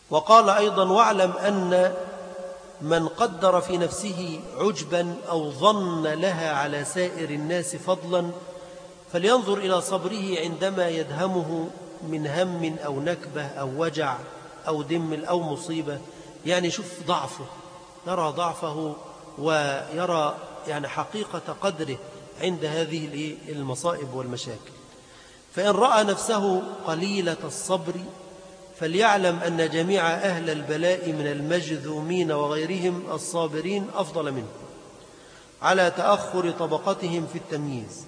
وقال أيضا واعلم أن من قدر في نفسه عجبا أو ظن لها على سائر الناس فضلا فلينظر إلى صبره عندما يدهمه من هم أو نكبة أو وجع أو دم أو مصيبة. يعني شوف ضعفه يرى ضعفه ويرى يعني حقيقة قدره عند هذه المصائب والمشاكل. فإن رأى نفسه قليلة الصبر فليعلم أن جميع أهل البلاء من المجذومين وغيرهم الصابرين أفضل منه على تأخر طبقتهم في التمييز.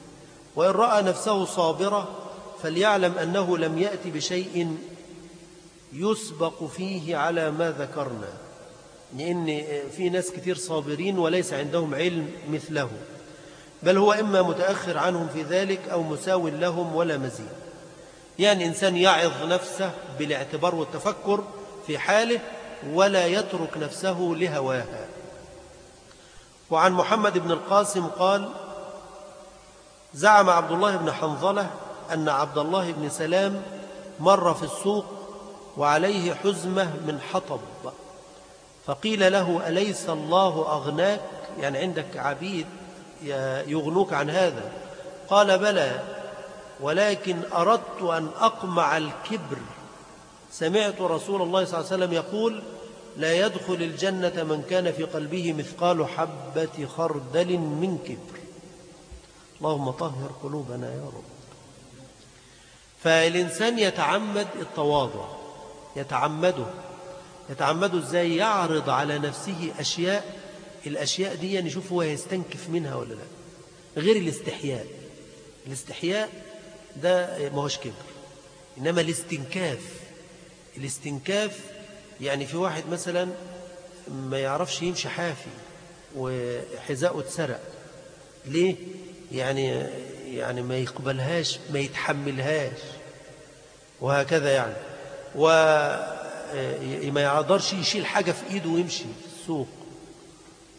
وإن رأى نفسه صابرة فليعلم أنه لم يأتي بشيء يسبق فيه على ما ذكرنا. لأن في ناس كثير صابرين وليس عندهم علم مثله بل هو إما متأخر عنهم في ذلك أو مساو لهم ولا مزيد. يعني إنسان يعظ نفسه بالاعتبار والتفكر في حاله ولا يترك نفسه لهواها وعن محمد بن القاسم قال زعم عبد الله بن حنظلة أن عبد الله بن سلام مر في السوق وعليه حزمة من حطب فقيل له أليس الله أغناك؟ يعني عندك عبيد يغنوك عن هذا. قال بلى. ولكن أردت أن أقمع الكبر. سمعت رسول الله صلى الله عليه وسلم يقول لا يدخل الجنة من كان في قلبه مثقال حبة خردل من كبر. اللهم طهر قلوبنا يا رب. فالإنسان يتعمد التواضع يتعمده. يتعمده إزاي؟ يعرض على نفسه أشياء. الأشياء دي نشوف هو يستنكف منها ولا لا. غير الاستحياء. الاستحياء ده ما هوش كبر إنما الاستنكاف الاستنكاف يعني في واحد مثلا ما يعرفش يمشي حافي وحذاءه اتسرق. ليه؟ يعني يعني ما يقبلهاش ما يتحملهاش. وهكذا يعني. وما يقدرش يشيل حاجة في إيده ويمشي في السوق.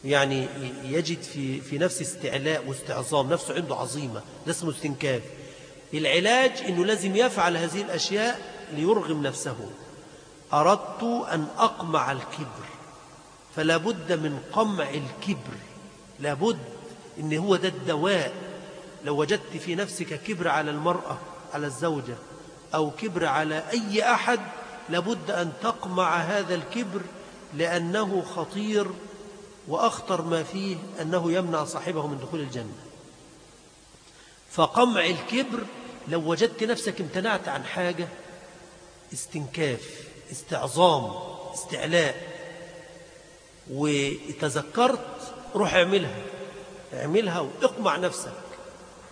يعني يجد في في نفس استعلاء واستعظام نفسه عنده عظيمة. ده اسمه استنكاف. العلاج أنه لازم يفعل هذه الأشياء ليرغم نفسه. أردت أن أقمع الكبر فلا بد من قمع الكبر. لابد إن هو ده الدواء. لو وجدت في نفسك كبر على المرأة على الزوجة أو كبر على أي أحد لابد أن تقمع هذا الكبر لأنه خطير وأخطر ما فيه أنه يمنع صاحبه من دخول الجنة. فقمع الكبر لو وجدت نفسك امتنعت عن حاجة استنكاف استعظام استعلاء. وتذكرت روح اعملها. اعملها واقمع نفسك.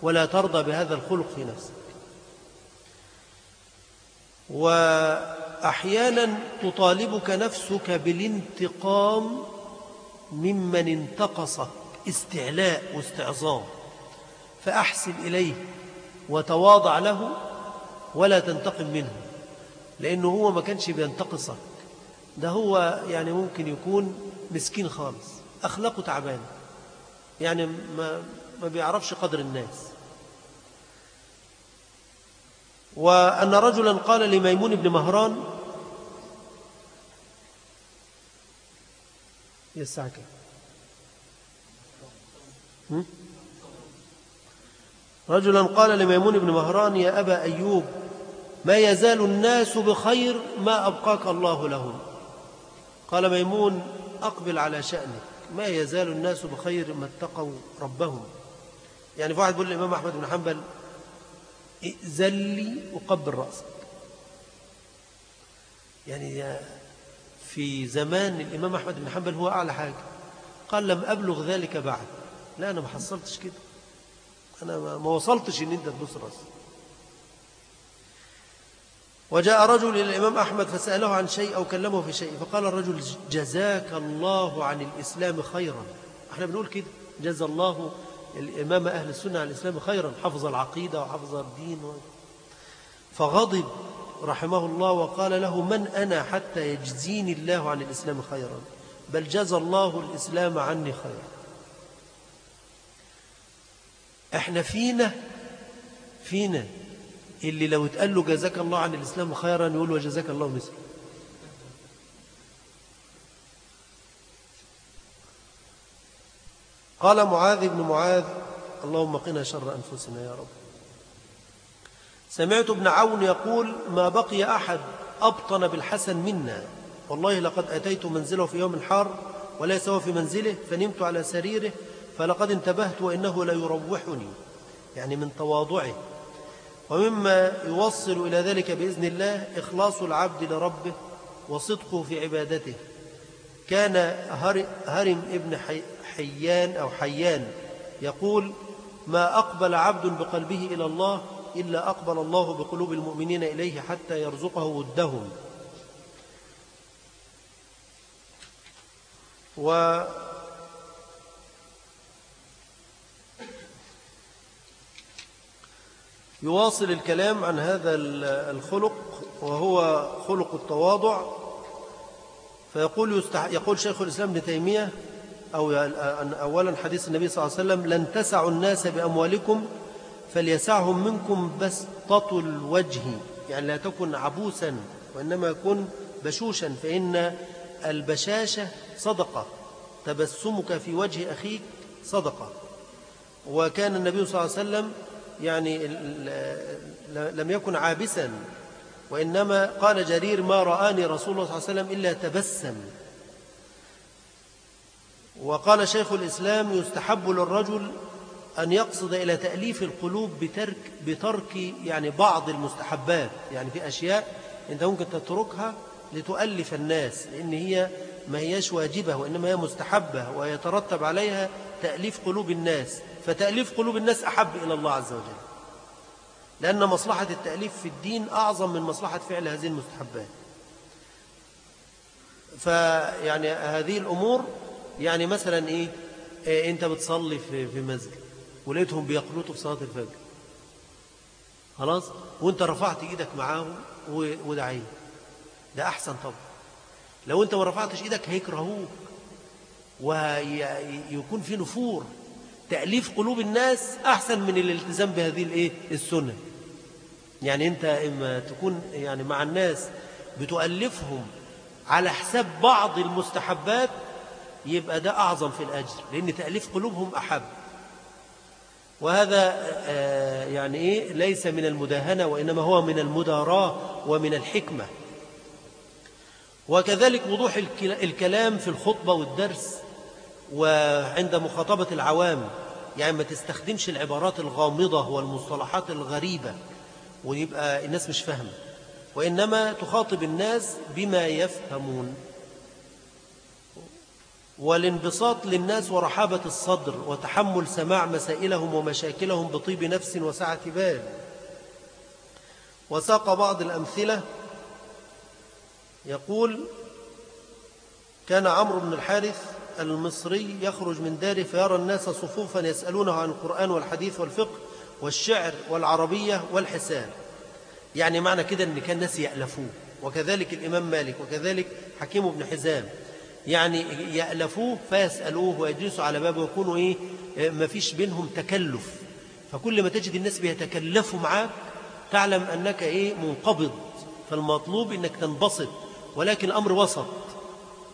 ولا ترضى بهذا الخلق في نفسك. وأحيانا تطالبك نفسك بالانتقام ممن انتقصك. استعلاء واستعظام. فأحسن إليه وتواضع له ولا تنتقم منه لأنه هو ما كانش بينتقصك. ده هو يعني ممكن يكون مسكين خالص أخلاقه تعبان يعني ما, ما بيعرفش قدر الناس. وأن رجلا قال لميمون بن مهران هي الساعة رجلا قال لميمون بن مهران يا أبا أيوب ما يزال الناس بخير ما أبقاك الله لهم؟ قال ميمون أقبل على شأنك ما يزال الناس بخير ما اتقوا ربهم. يعني في واحد يقول الإمام أحمد بن حنبل ائذن لي وقبل رأسك. يعني في زمان الإمام أحمد بن حنبل هو أعلى حاجة. قال لم أبلغ ذلك بعد. لا أنا ما حصلتش كده. أنا ما وصلتش إن أنت تبص رأسك وجاء رجل إلى الإمام أحمد فسأله عن شيء أو كلمه في شيء فقال الرجل جزاك الله عن الإسلام خيرا. إحنا بنقول كده جزى الله الإمام أهل السنة عن الإسلام خيرا حفظ العقيدة وحفظ الدين و... فغضب رحمه الله وقال له من أنا حتى يجزيني الله عن الإسلام خيرا؟ بل جزى الله الإسلام عني خيرا. إحنا فينا فينا. اللي لو اتقال له جزاك الله عن الإسلام خيرا يقول وجزاك الله مثله قال معاذ بن معاذ اللهم قنا شر أنفسنا يا رب. سمعت ابن عون يقول ما بقي أحد أبطن بالحسن منا. والله لقد أتيت منزله في يوم حار وليس هو في منزله فنمت على سريره فلقد انتبهت وإنه لا يروحني يعني من تواضعه. ومما يوصل إلى ذلك بإذن الله إخلاص العبد لربه وصدقه في عبادته. كان هرم ابن حيان أو حيان يقول ما أقبل عبد بقلبه إلى الله إلا أقبل الله بقلوب المؤمنين إليه حتى يرزقه ودهم. و يواصل الكلام عن هذا الخلق وهو خلق التواضع. فيقول يستح... يقول شيخ الإسلام ابن تيمية أو أولا حديث النبي صلى الله عليه وسلم لن تسعوا الناس بأموالكم فليسعهم منكم بسطة الوجه. يعني لا تكن عبوسا وإنما يكون بشوشا فإن البشاشة صدقة. تبسمك في وجه أخيك صدقة. وكان النبي صلى الله عليه وسلم يعني لم يكن عابسا وإنما قال جرير ما رآني رسول الله صلى الله عليه وسلم إلا تبسم. وقال شيخ الإسلام يستحب للرجل أن يقصد إلى تأليف القلوب بترك, بترك يعني بعض المستحبات يعني في أشياء أنت ممكن تتركها لتؤلف الناس لأن هي ما هيش واجبة وإنما هي مستحبة ويترتب عليها تأليف قلوب الناس. فتأليف قلوب الناس أحب إلى الله عز وجل. لأن مصلحة التأليف في الدين أعظم من مصلحة فعل هذه المستحبات. فيعني هذه الأمور يعني مثلا إيه, إيه أنت بتصلي في, في مسجد ولقيتهم بيقنطوا في صلاة الفجر. خلاص؟ وأنت رفعت إيدك معاهم ودعيت ده أحسن طبعا. لو أنت ما رفعتش إيدك هيكرهوك. ويكون في نفور. تأليف قلوب الناس أحسن من الالتزام بهذه الايه السنة. يعني أنت إما تكون يعني مع الناس بتؤلفهم على حساب بعض المستحبات يبقى ده أعظم في الأجر لأن تأليف قلوبهم أحب. وهذا آه، يعني إيه؟ ليس من المداهنة وإنما هو من المداراة ومن الحكمة. وكذلك وضوح الكلام في الخطبة والدرس. وعند مخاطبة العوام يعني ما تستخدمش العبارات الغامضة والمصطلحات الغريبة ويبقى الناس مش فاهمة. وإنما تخاطب الناس بما يفهمون. والانبساط للناس ورحابة الصدر وتحمل سماع مسائلهم ومشاكلهم بطيب نفس وسعة بال وساق بعض الأمثلة يقول كان عمرو بن الحارث المصري يخرج من داره فيرى الناس صفوفا يسألونه عن القرآن والحديث والفقه والشعر والعربية والحساب يعني معنى كده أن كان الناس يألفوه وكذلك الإمام مالك وكذلك حكيم بن حزام. يعني يألفوه فيسألوه ويجلسوا على بابه ويكونوا إيه؟ ما فيش بينهم تكلف. فكل ما تجد الناس بيتكلفوا معاك تعلم أنك إيه؟ منقبض. فالمطلوب أنك تنبسط ولكن الأمر وسط.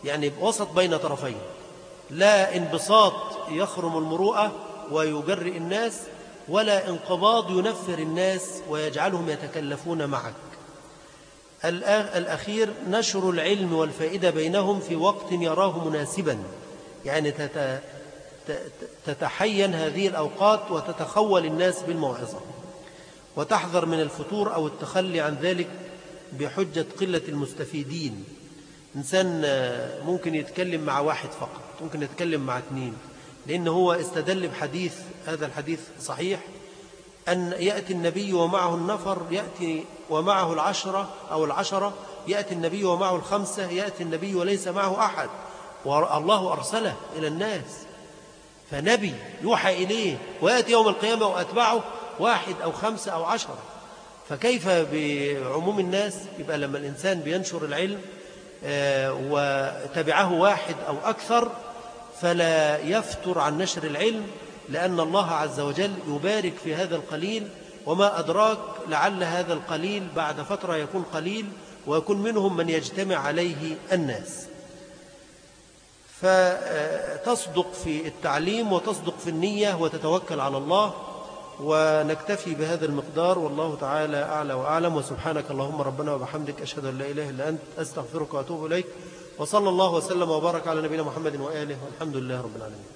يعني وسط بين طرفين. لا انبساط يخرم المروءة ويجرئ الناس ولا انقباض ينفر الناس ويجعلهم يتكلفون معك. الأخير نشر العلم والفائدة بينهم في وقت يراه مناسبا. يعني تتحين هذه الأوقات وتتخول الناس بالموعظة. وتحذر من الفتور أو التخلي عن ذلك بحجة قلة المستفيدين. إنسان ممكن يتكلم مع واحد فقط ممكن يتكلم مع اثنين لأن هو استدل بحديث هذا الحديث صحيح أن يأتي النبي ومعه النفر يأتي ومعه العشرة أو العشرة يأتي النبي ومعه الخمسة يأتي النبي وليس معه أحد والله أرسله إلى الناس. فنبي يوحى إليه ويأتي يوم القيامة وأتبعه واحد أو خمسة أو عشرة. فكيف بعموم الناس؟ يبقى لما الإنسان بينشر العلم آه، وتبعه واحد أو أكثر فلا يفتر عن نشر العلم لأن الله عز وجل يبارك في هذا القليل وما أدراك لعل هذا القليل بعد فترة يكون قليل ويكون منهم من يجتمع عليه الناس. فتصدق في التعليم وتصدق في النية وتتوكل على الله ونكتفي بهذا المقدار والله تعالى أعلى وأعلم وسبحانك اللهم ربنا وبحمدك أشهد أن لا إله إلا أنت أستغفرك وأتوب إليك وصلى الله وسلم وبارك على نبينا محمد وآله والحمد لله رب العالمين